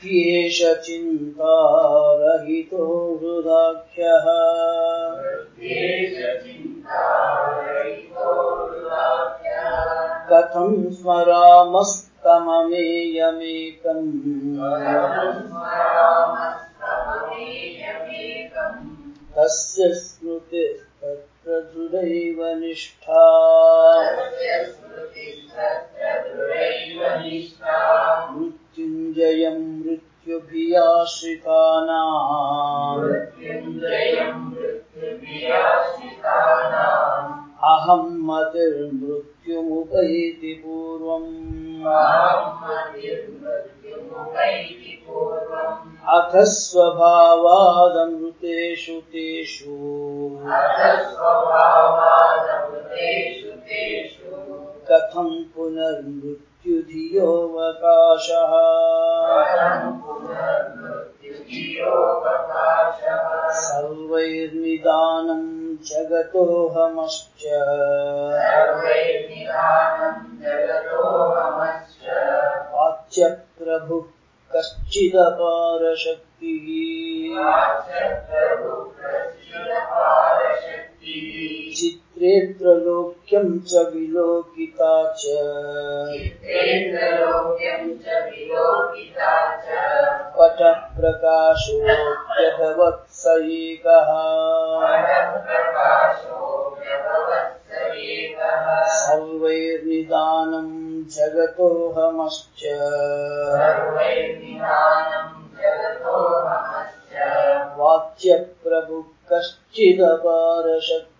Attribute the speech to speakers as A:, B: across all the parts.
A: बुद्ध्येष चिन्तारहितो हृदाख्यः कथं स्मरामस्तममेयमेकम् तस्य स्मृतिस्तत्र दृढैव निष्ठा मृत्युञ्जयम् मृत्युभियाश्रितानाम्। अहं मतिर्मृत्युमुपैति पूर्वम्। अथ स्वभावादमृतेषु तेषु। कथं पुनर्मृत्युधियोऽवकाशः? सर्वैर्निदानं जगतोऽहमश्च। वाच्यप्रभुः कश्चिदपारशक्तिः चित्रेऽत्रलोक्यं च विलोकिता च। पटप्रकाशोऽप्यभवत्स एकः सर्वैर्निदानं जगतोऽहमश्च। वाच्यप्रभुः कश्चिदपारशक्तिः।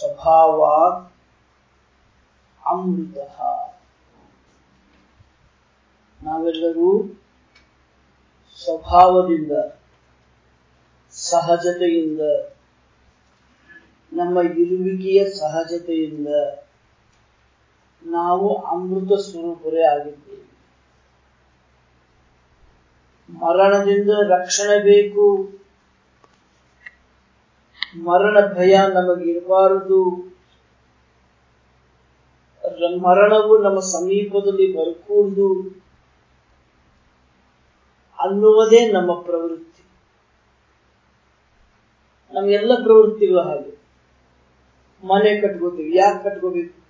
A: ಸ್ವಭಾವ ಅಮೃತ. ನಾವೆಲ್ಲರೂ ಸ್ವಭಾವದಿಂದ, ಸಹಜತೆಯಿಂದ, ನಮ್ಮ ಇರುವಿಕೆಯ ಸಹಜತೆಯಿಂದ ನಾವು ಅಮೃತ ಸ್ವರೂಪರೇ ಆಗಿದ್ದೇವೆ. ಮರಣದಿಂದ ರಕ್ಷಣೆ ಬೇಕು ಮರಣ ಭಯ ನಮಗಿರಬಾರದು. ಮರಣವು ನಮ್ಮ ಸಮೀಪದಲ್ಲಿ ಬರಕೂಡದು ಅನ್ನುವುದೇ ನಮ್ಮ ಪ್ರವೃತ್ತಿ. ನಮಗೆಲ್ಲ ಪ್ರವೃತ್ತಿಗಳು ಹಾಗೆ. ಮನೆ ಕಟ್ಕೋತೀವಿ. ಯಾಕೆ ಕಟ್ಕೋಬೇಕು?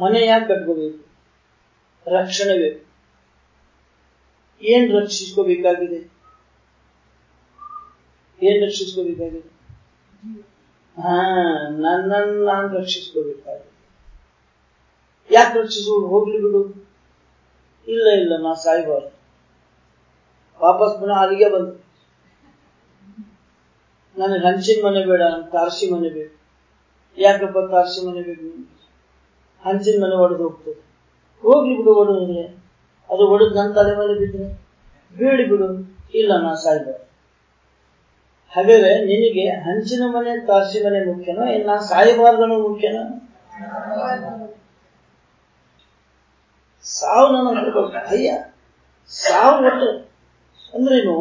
A: ಮನೆ ಯಾಕೆ ಕಟ್ಕೋಬೇಕು? ರಕ್ಷಣೆ ಬೇಕು. ಏನ್ ರಕ್ಷಿಸ್ಕೋಬೇಕಾಗಿದೆ? ಏನ್ ರಕ್ಷಿಸ್ಕೋಬೇಕಾಗಿದೆ? ಹಾ ನನ್ನ ನಾನು ರಕ್ಷಿಸ್ಕೋಬೇಕಾಗಿದೆ. ಯಾಕೆ ರಕ್ಷಿಸ್ಕೊಂಡು ಹೋಗ್ಲಿ ಬಿಡು. ಇಲ್ಲ ಇಲ್ಲ, ನಾ ಸಾಯ್ಬಾರ್ದು. ವಾಪಸ್ ಪುನಃ ಅಲ್ಲಿಗೆ ಬಂದು ನನಗೆ ಹಂಚಿನ ಮನೆ ಬೇಡ ತಾರಸಿ ಮನೆ ಬೇಕು. ಯಾಕಪ್ಪ ತಾರಸಿ ಮನೆ ಬೇಕು? ಹಂಚಿನ ಮನೆ ಒಡೆದು ಹೋಗ್ತದೆ. ಹೋಗ್ಲಿ ಬಿಡು ಒಡೆದ್ರೆ. ಅದು ಒಡೆದು ನನ್ನ ತಲೆ ಮೇಲೆ ಬಿದ್ರೆ. ಬೇಡಿ ಬಿಡು. ಇಲ್ಲ, ನಾ ಸಾಯ್ಬಾರ್ದು. ಹಾಗಾದ್ರೆ ನಿನಗೆ ಹಂಚಿನ ಮನೆ, ತಾರಸಿ ಮನೆ ಮುಖ್ಯನೋ, ಇಲ್ಲ ಸಾಯಬಾರ್ದನೋ ಮುಖ್ಯನೋ? ಸಾವು ನನಗೆ ಅಯ್ಯ, ಸಾವು ಒಟ್ಟು ಅಂದ್ರೇನು,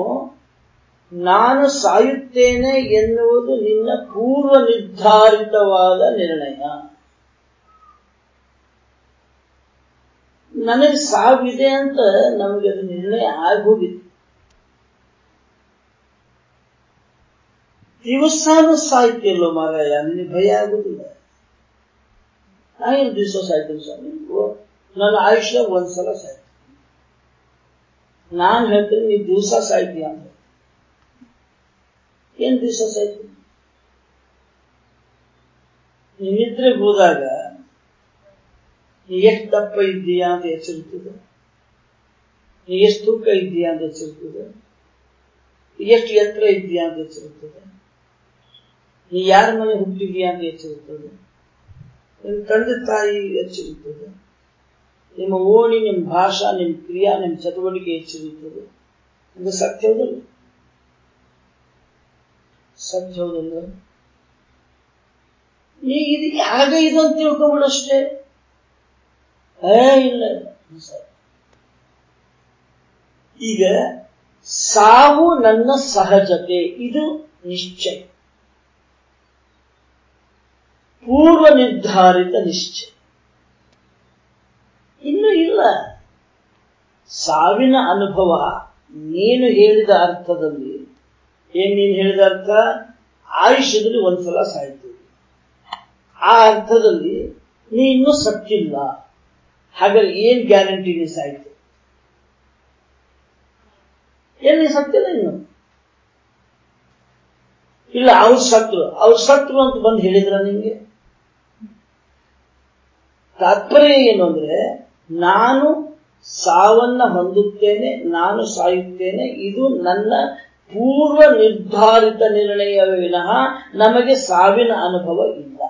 A: ನಾನು ಸಾಯುತ್ತೇನೆ ಎನ್ನುವುದು ನಿನ್ನ ಪೂರ್ವ ನಿರ್ಧಾರಿತವಾದ ನಿರ್ಣಯ. ನನಗೆ ಸಾವಿದೆ ಅಂತ ನಮಗೆ ಅದು ನಿರ್ಣಯ ಆಗೋಗಿತ್ತು. ದಿವಸಾನು ಸಾಯ್ತಿಲ್ಲೋ ಮಾರಾಯ ನಿನಗೆ ಭಯ ಆಗುದಿಲ್ಲ ನಾ ಏನು ದಿವಸ ಸಾಯ್ತೀನಿ ಸ್ವಾಮಿ ನನ್ನ ಆಯುಷ್ಯ ಒಂದ್ಸಲ ಸಾಯ್ತೀನಿ ನಾನು ಹೇಳ್ತೀನಿ ನೀ ದಿವಸ ಸಾಯ್ತೀಯ ಅಂತ ಏನ್ ದಿವಸ ಸಾಯ್ತೀನಿ ನೀ ನಿದ್ರೆಗೆ ಹೋದಾಗ ನೀ ಎಷ್ಟು ದಪ್ಪ ಇದ್ದೀಯಾ ಅಂತ ಎಚ್ಚರಿರ್ತದೆ ನೀ ಎಷ್ಟು ತೂಕ ಇದ್ದೀಯಾ ಅಂತ ಎಚ್ಚರಿರ್ತದೆ ಎಷ್ಟು ಎತ್ತರ ಇದ್ದೀಯಾ ಅಂತ ಎಚ್ಚರಿರ್ತದೆ ನೀ ಯಾರ ಮನೆ ಹುಟ್ಟಿದೀಯಾ ಅಂತ ಎಚ್ಚರಿಸ್ತದೆ ತಂದೆ ತಾಯಿ ಎಚ್ಚರಿಸ್ತದೆ ನಿಮ್ಮ ಓಣಿ ನಿಮ್ಮ ಭಾಷಾ ನಿಮ್ಮ ಕ್ರಿಯಾ ನಿಮ್ಮ ಚಟುವಟಿಕೆ ಎಚ್ಚರಿಸ್ತದೆ ಇದು ಸತ್ಯ ಹೌದಲ್ಲ ಸತ್ಯ ಹೌದಲ್ಲ ನೀ ಇದು ಯಾಗ ಇದು ಅಂತ ತಿಳ್ಕೊಂಬಿಡಷ್ಟೇ ಏ, ಇಲ್ಲ. ಈಗ ಸಾವು ನನ್ನ ಸಹಜತೆ. ಇದು ನಿಶ್ಚಯ. ಪೂರ್ವ ನಿರ್ಧಾರಿತ ನಿಶ್ಚಯ. ಇನ್ನು ಇಲ್ಲ. ಸಾವಿನ ಅನುಭವ, ನೀನು ಹೇಳಿದ ಅರ್ಥದಲ್ಲಿ. ಏನ್ ನೀನು ಹೇಳಿದ ಅರ್ಥ? ಆಯುಷ್ಯದಲ್ಲಿ ಒಂದ್ಸಲ ಸಾಯ್ತೀವಿ ಆ ಅರ್ಥದಲ್ಲಿ ನೀ ಇನ್ನೂ ಸತ್ತಿಲ್ಲ. ಹಾಗಾದ್ರೆ ಏನ್ ಗ್ಯಾರಂಟಿ ನೀ ಸಾಯ್ತು? ಏನ್ ನೀ ಸತ್ತಿಲ್ಲ ಇನ್ನು? ಇಲ್ಲ, ಅವ್ರು ಸತ್ರು ಅವ್ರು ಸತ್ರು ಅಂತ ಬಂದು ಹೇಳಿದ್ರ ನಿಂಗೆ? ತಾತ್ಪರ್ಯ ಏನು ಅಂದ್ರೆ, ನಾನು ಸಾವನ್ನ ಹೊಂದುತ್ತೇನೆ, ನಾನು ಸಾಯುತ್ತೇನೆ, ಇದು ನನ್ನ ಪೂರ್ವ ನಿರ್ಧಾರಿತ ನಿರ್ಣಯ ವಿನಃ ನಮಗೆ ಸಾವಿನ ಅನುಭವ ಇಲ್ಲ.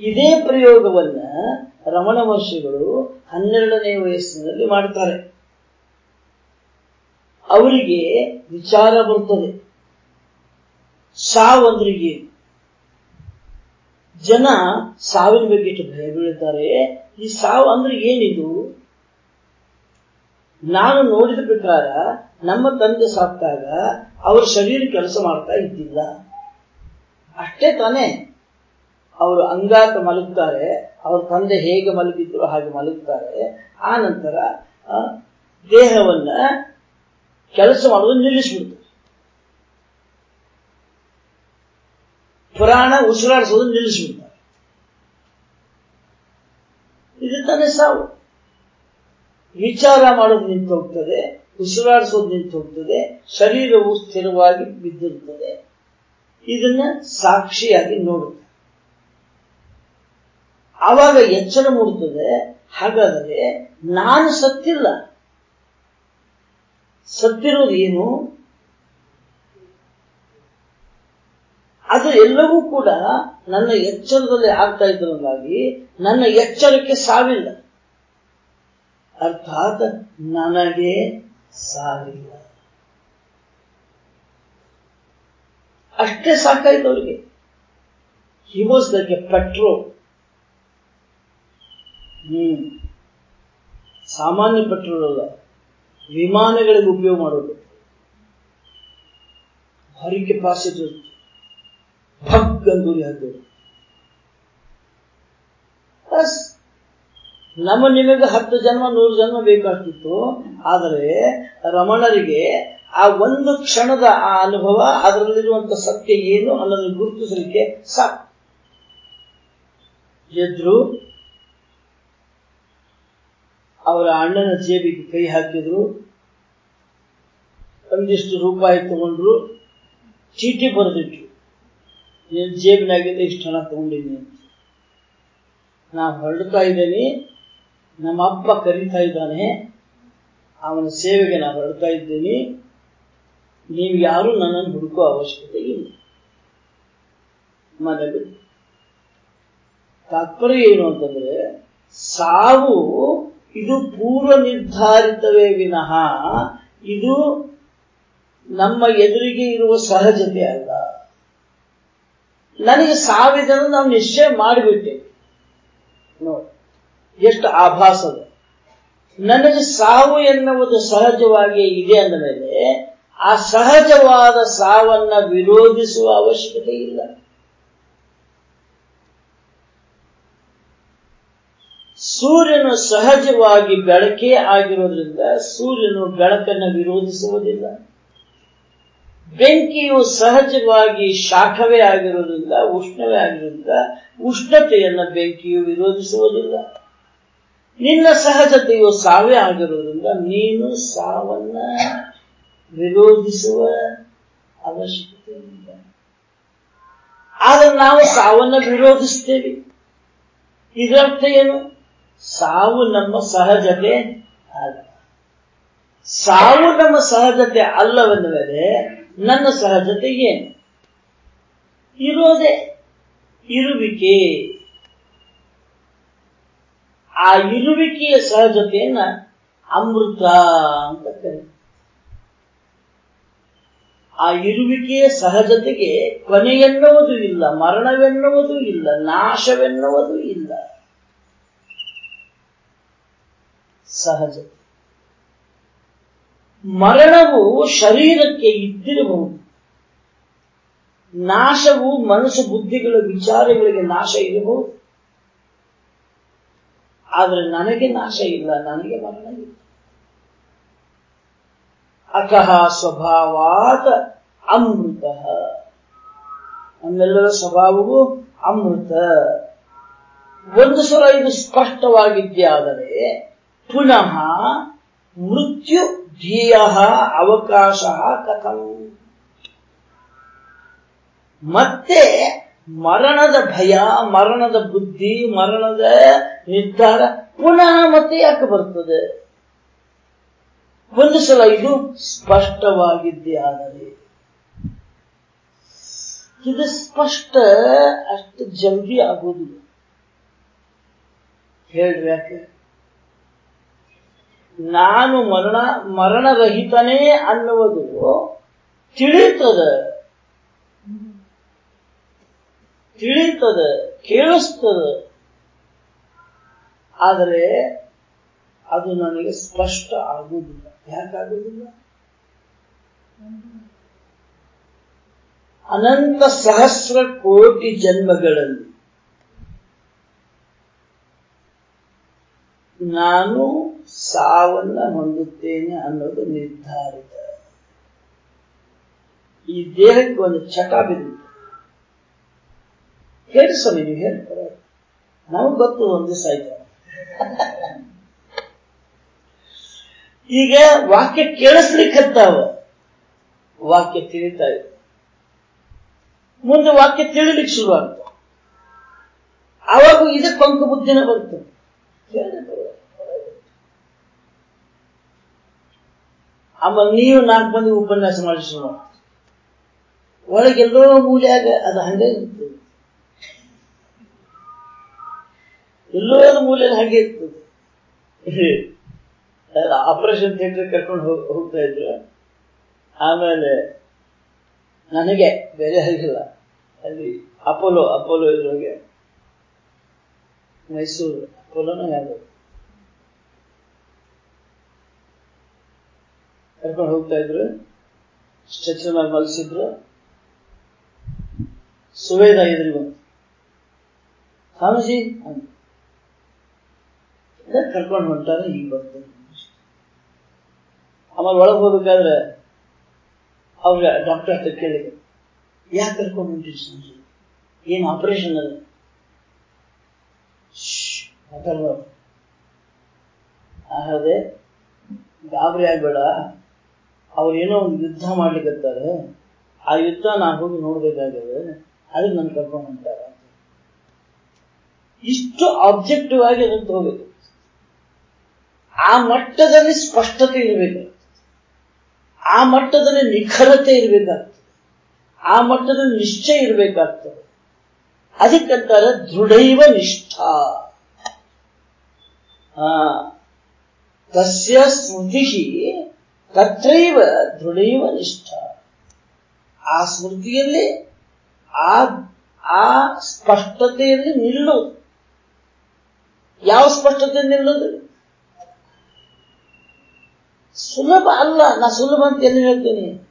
A: ಇದೇ ಪ್ರಯೋಗವನ್ನ ರಮಣ ಮಹರ್ಷಿಗಳು ಹನ್ನೆರಡನೇ ವಯಸ್ಸಿನಲ್ಲಿ ಮಾಡ್ತಾರೆ. ಅವರಿಗೆ ವಿಚಾರ ಬರ್ತದೆ. ಸಾವಂದ್ರಿಗೆ ಏನು ಜನ ಸಾವಿನ ಬಗ್ಗೆ ಇಟ್ಟು ಭಯ ಬೀಳುತ್ತಾರೆ ಈ ಸಾವು ಅಂದ್ರೆ ಏನಿದು? ನಾನು ನೋಡಿದ ಪ್ರಕಾರ ನಮ್ಮ ತಂದೆ ಸಾಕ್ತಾಗ ಅವರ ಶರೀರ ಕೆಲಸ ಮಾಡ್ತಾ ಇದ್ದಿಲ್ಲ. ಅಷ್ಟೇ ತಾನೇ ಅವರು ಅಂಗಾತ ಮಲಗುತ್ತಾರೆ ಅವ್ರ ತಂದೆ ಹೇಗೆ ಮಲಗಿದ್ರು ಹಾಗೆ ಮಲಗುತ್ತಾರೆ ಆ ನಂತರ ದೇಹವನ್ನ ಕೆಲಸ ಮಾಡೋದು ನಿಲ್ಲಿಸ್ಬಿಡ್ತಾರೆ ಪುರಾಣ ಉಸಿರಾಡಿಸೋದು ನಿಲ್ಲಿಸ್ಬಿಡ್ತಾರೆ ಇದು ತಾನೇ ಸಾವು. ವಿಚಾರ ಮಾಡೋದು ನಿಂತು ಹೋಗ್ತದೆ, ಉಸಿರಾಡಿಸೋದು ನಿಂತು ಹೋಗ್ತದೆ, ಶರೀರವು ಸ್ಥಿರವಾಗಿ ಬಿದ್ದಿರುತ್ತದೆ. ಇದನ್ನ ಸಾಕ್ಷಿಯಾಗಿ ನೋಡುತ್ತೆ. ಆವಾಗ ಎಚ್ಚರ ಮೂಡುತ್ತದೆ ಹಾಗಾದರೆ ನಾನು ಸತ್ತಿಲ್ಲ. ಸತ್ತಿರೋದು ಏನು? ಅದು ಎಲ್ಲವೂ ಕೂಡ ನನ್ನ ಎಚ್ಚರದಲ್ಲಿ ಆಗ್ತಾ ಇದ್ದರಿಂದಾಗಿ ನನ್ನ ಎಚ್ಚರಕ್ಕೆ ಸಾವಿಲ್ಲ. ಅರ್ಥಾತ್ ನನಗೆ ಸಾವಿಲ್ಲ. ಅಷ್ಟೇ ಸಾಕಾಯ್ತು ಅವರಿಗೆ ಹಿ ವಾಸ್ ದಕ್ಕೆ ಪೆಟ್ರೋಲ್ ಹ್ಮ್. ಸಾಮಾನ್ಯ ಪೆಟ್ರೋಲ್ ಅಲ್ಲ. ವಿಮಾನಗಳಿಗೆ ಉಪಯೋಗ ಮಾಡೋದು. ಭಾರಿ ಕೆಪಾಸಿಟಿ ಹಾಕೋದು. ಬಸ್ ನಮ್ಮ ನಿಮಗೆ ಹತ್ತು ಜನ್ಮ, ನೂರು ಜನ್ಮ ಬೇಕಾಗ್ತಿತ್ತು. ಆದರೆ ರಮಣರಿಗೆ ಆ ಒಂದು ಕ್ಷಣದ ಆ ಅನುಭವ, ಅದರಲ್ಲಿರುವಂತ ಸತ್ಯ ಏನು ಅನ್ನೋದನ್ನು ಗುರುತಿಸಲಿಕ್ಕೆ ಸಾಕು. ಎದ್ರು, ಅವರ ಅಣ್ಣನ ಜೇಬಿಗೆ ಕೈ ಹಾಕಿದ್ರು. ಒಂದಿಷ್ಟು ರೂಪಾಯಿ ತಗೊಂಡ್ರು. ಚೀಟಿ ಬರೆದಿಟ್ರು ನೀನು ಜೇಬಿನಾಗಿಂದ ಇಷ್ಟು ಹಣ ತಗೊಂಡಿದ್ದೀನಿ. ಅಂತ ನಾ ಹೊರಡ್ತಾ ಇದ್ದೀನಿ. ನಮ್ಮ ಅಪ್ಪ ಕರೀತಾ ಇದ್ದಾನೆ. ಅವನ ಸೇವೆಗೆ ನಾನು ಹೊರಡ್ತಾ ಇದ್ದೀನಿ. ನೀವು ಯಾರು ನನ್ನನ್ನು ಹುಡುಕೋ ಅವಶ್ಯಕತೆ ಇಲ್ಲ. ಮನೆಯಲ್ಲಿ ತಾತ್ಪರ್ಯ ಏನು ಅಂತಂದ್ರೆ, ಸಾವು ಇದು ಪೂರ್ವ ನಿರ್ಧಾರಿತವೇ ವಿನಃ, ಇದು ನಮ್ಮ ಎದುರಿಗೆ ಇರುವ ಸಹಜತೆ ಅಲ್ಲ. ನನಗೆ ಸಾವಿದನ್ನು ನಾವು ನಿಶ್ಚಯ ಮಾಡಿಬಿಟ್ಟೇವೆ ನೋಡಿ, ಎಷ್ಟು ಆಭಾಸದ ನನಗೆ ಸಾವು ಎನ್ನುವುದು ಸಹಜವಾಗಿ ಇದೆ ಅಂದ ಮೇಲೆ, ಆ ಸಹಜವಾದ ಸಾವನ್ನ ವಿರೋಧಿಸುವ ಅವಶ್ಯಕತೆ ಇಲ್ಲ. ಸೂರ್ಯನು ಸಹಜವಾಗಿ ಬೆಳಕೇ ಆಗಿರೋದ್ರಿಂದ ಸೂರ್ಯನು ಬೆಳಕನ್ನು ವಿರೋಧಿಸುವುದಿಲ್ಲ. ಬೆಂಕಿಯು ಸಹಜವಾಗಿ ಶಾಖವೇ ಆಗಿರುವುದಿಲ್ಲ ಉಷ್ಣವೇ ಆಗಿರುವುದಿಲ್ಲ ಉಷ್ಣತೆಯನ್ನು ಬೆಂಕಿಯು ವಿರೋಧಿಸುವುದಿಲ್ಲ. ನಿನ್ನ ಸಹಜತೆಯು ಸಾವೇ ಆಗಿರುವುದರಿಂದ ನೀನು ಸಾವನ್ನ ವಿರೋಧಿಸುವ ಅವಶ್ಯಕತೆ ಇಲ್ಲ. ಆದ್ರೆ ನಾವು ಸಾವನ್ನ ವಿರೋಧಿಸ್ತೇವೆ ಇದರರ್ಥ ಏನು? ಸಾವು ನಮ್ಮ ಸಹಜತೆ ಅಲ್ಲ. ಸಾವು ನಮ್ಮ ಸಹಜತೆ ಅಲ್ಲವೆಂದರೆ ನನ್ನ ಸಹಜತೆ ಏನು? ಇರೋದೇ ಇರುವಿಕೆ. ಆ ಇರುವಿಕೆಯ ಸಹಜತೆಯನ್ನ ಅಮೃತ ಅಂತ ಕರೀತಾರೆ. ಆ ಇರುವಿಕೆಯ ಸಹಜತೆಗೆ ಕೊನೆಯೆನ್ನುವುದು ಇಲ್ಲ, ಮರಣವೆನ್ನುವುದು ಇಲ್ಲ, ನಾಶವೆನ್ನುವುದು ಇಲ್ಲ. ಸಹಜತೆ ಮರಣವು ಶರೀರಕ್ಕೆ ಇದ್ದಿರಬಹುದು ನಾಶವು ಮನಸ್ಸು ಬುದ್ಧಿಗಳ ವಿಚಾರಗಳಿಗೆ ನಾಶ ಇರಬಹುದು. ಆದರೆ ನನಗೆ ನಾಶ ಇಲ್ಲ, ನನಗೆ ಮರಣ ಇಲ್ಲ. ಅಕಹ ಸ್ವಭಾವಾತ ಅಮೃತ. ನಮ್ಮೆಲ್ಲರ ಸ್ವಭಾವವು ಅಮೃತ. ಒಂದು ಸಲ ಇದು ಸ್ಪಷ್ಟವಾಗಿದ್ದೇ ಆದರೆ ಪುನಃ ಮೃತ್ಯು ಧ್ಯೇಯ ಅವಕಾಶ ಕಥಂ. ಮತ್ತೆ ಮರಣದ ಭಯ, ಮರಣದ ಬುದ್ಧಿ, ಮರಣದ ನಿರ್ಧಾರ ಪುನಃ ಮತ್ತೆ ಯಾಕೆ ಬರ್ತದೆ? ಒಂದು ಸಲ ಇದು ಸ್ಪಷ್ಟವಾಗಿದ್ದೇ ಆದರೆ, ಇದು ಸ್ಪಷ್ಟ ಅಷ್ಟು ಜಲ್ದಿ ಆಗೋದಿಲ್ಲ. ಹೇಳ್ರಿ ಯಾಕೆ? ನಾನು ಮರಣ, ಮರಣರಹಿತನೇ ಅನ್ನುವುದು ತಿಳಿತದ. ತಿಳಿತದ, ಕೇಳಿಸ್ತದ. ಆದರೆ ಅದು ನನಗೆ ಸ್ಪಷ್ಟ ಆಗುವುದಿಲ್ಲ. ಯಾಕಾಗುವುದಿಲ್ಲ ಅನಂತ ಸಹಸ್ರ ಕೋಟಿ ಜನ್ಮಗಳಲ್ಲಿ ನಾನು ಸಾವನ್ನ ಹೊಂದುತ್ತೇನೆ ಅನ್ನೋದು ನಿರ್ಧಾರಿತ. ಈ ದೇಹಕ್ಕೆ ಒಂದು ಚಟ ಬಿದ್ದಿತ್ತು ಹೇಳಿ ಸ್ವಾಮಿ, ನೀವು ಹೇಳ್ತಾರೆ ನಮಗ್ ಗೊತ್ತು, ಒಂದು ಈಗ ವಾಕ್ಯ ಕೇಳಿಸ್ಲಿಕ್ಕತ್ತಾವ ವಾಕ್ಯ ತಿಳಿತಾ ಇದೆ ಮುಂದೆ ವಾಕ್ಯ ತಿಳಿಲಿಕ್ಕೆ ಶುರು ಆಗ್ತದೆ ಅವಾಗ ಇದಕ್ಕೆ ಪಂಕ ಬುದ್ಧಿನ ಬರ್ತದೆ ಆಮೇಲೆ ನೀವು ನಾಲ್ಕು ಮಂದಿ ಉಪನ್ಯಾಸ ಮಾಡಿಸೋಣ ಒಳಗೆಲ್ಲೋ ಮೂಲ್ಯಾಗ ಅದು ಹಂಗೆ ಇರ್ತದೆ. ಎಲ್ಲೋ ಮೂಲೆಯಲ್ಲಿ ಹಾಗೆ ಇರ್ತದೆ. ಆಪರೇಷನ್ ಥಿಯೇಟರ್ ಕರ್ಕೊಂಡು ಹೋಗ್ ಹೋಗ್ತಾ ಇದ್ರು. ಆಮೇಲೆ ನನಗೆ ಬೇರೆ ಹಾಗಿಲ್ಲ ಅಲ್ಲಿ ಅಪೋಲೋ ಅಪೋಲೋ ಇದ್ರೊಳಗೆ ಮೈಸೂರು ಅಪೋಲೋನ ಯಾವುದು ಕರ್ಕೊಂಡು ಹೋಗ್ತಾ ಇದ್ರು. ಸ್ಟ್ರೆಚರ್ ಮೇಲೆ ಮಲಸಿದ್ರು. ಸುವೇದ ಎದುರು ಬಂತು. ಸ್ವಾಮೀಜಿ ಕರ್ಕೊಂಡು ಹೊಂಟಾರೆ ಈಗ ಬರ್ತದೆ ಆಮೇಲೆ ಒಳಗೆ ಹೋಗ್ಬೇಕಾದ್ರೆ ಅವ್ರ ಡಾಕ್ಟರ್ ಹತ್ರ ಕೇಳಿದ್ರು. ಯಾಕೆ ಕರ್ಕೊಂಡು ಹೊಂಟಿರಿ ಸ್ವಾಮೀಜಿ? ಏನು ಆಪರೇಷನ್ ಅದ ಮಾತಾಡ್ಬಾರ್ದು. ಅದೇ ಗಾಬರಿ ಆಗ್ಬೇಡ. ಅವ್ರು ಏನೋ ಒಂದು ಯುದ್ಧ ಮಾಡ್ಲಿಕ್ಕತ್ತಾರೆ ಆ ಯುದ್ಧ ನಾನು ಹೋಗಿ ನೋಡ್ಬೇಕಾಗ್ಯದ ಅದಕ್ಕೆ ನನ್ನ ಕರ್ಕೊಂಡು ಹೊಂಟಾರ ಇಷ್ಟು ಆಬ್ಜೆಕ್ಟಿವ್ ಆಗಿ ಅದನ್ನು ಹೋಗ್ಬೇಕು ಆ ಮಟ್ಟದಲ್ಲಿ ಸ್ಪಷ್ಟತೆ ಇರಬೇಕು. ಆ ಮಟ್ಟದಲ್ಲಿ ನಿಖರತೆ ಇರಬೇಕಾಗ್ತದೆ. ಆ ಮಟ್ಟದಲ್ಲಿ ನಿಶ್ಚಯ ಇರಬೇಕಾಗ್ತದೆ. ಅದಕ್ಕಂತಾರೆ ದೃಢೈವ ನಿಷ್ಠ. ತಸ್ಯ ಸ್ಮೃತಿ ತತ್ರೈವ ದೃಢೈವ ನಿಷ್ಠ. ಆ ಸ್ಮೃತಿಯಲ್ಲಿ, ಆ ಆ ಸ್ಪಷ್ಟತೆಯಲ್ಲಿ ನಿಲ್ಲು ಯಾವ ಸ್ಪಷ್ಟತೆ ನಿಲ್ಲೋದು ಸುಲಭ ಅಲ್ಲ, ನಾ ಸುಲಭ ಅಂತ ಎಲ್ಲಿ ಹೇಳ್ತೀನಿ?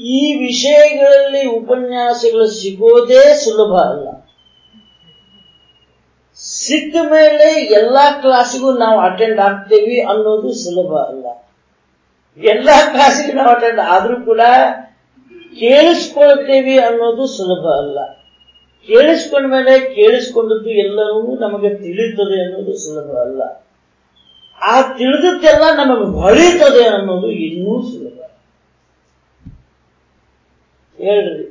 A: ಈ ವಿಷಯಗಳಲ್ಲಿ ಉಪನ್ಯಾಸಗಳು ಸಿಗೋದೇ ಸುಲಭ ಅಲ್ಲ. ಸಿಕ್ಕ ಮೇಲೆ ಎಲ್ಲಾ ಕ್ಲಾಸಿಗೂ ನಾವು ಅಟೆಂಡ್ ಆಗ್ತೇವಿ ಅನ್ನೋದು ಸುಲಭ ಅಲ್ಲ. ಎಲ್ಲಾ ಕ್ಲಾಸಿಗೂ ನಾವು ಅಟೆಂಡ್ ಆದ್ರೂ ಕೂಡ ಕೇಳಿಸ್ಕೊಳ್ತೇವಿ ಅನ್ನೋದು ಸುಲಭ ಅಲ್ಲ. ಕೇಳಿಸ್ಕೊಂಡ ಮೇಲೆ ಕೇಳಿಸ್ಕೊಂಡದ್ದು ಎಲ್ಲವೂ ನಮಗೆ ತಿಳಿಯುತ್ತದೆ ಅನ್ನೋದು ಸುಲಭ ಅಲ್ಲ. ಆ ತಿಳಿದದ್ದೆಲ್ಲ ನಮಗೆ ಹೊಳಿತದೆ ಅನ್ನೋದು ಇನ್ನೂ ಸುಲಭ. ಹೇಳ್ರಿ.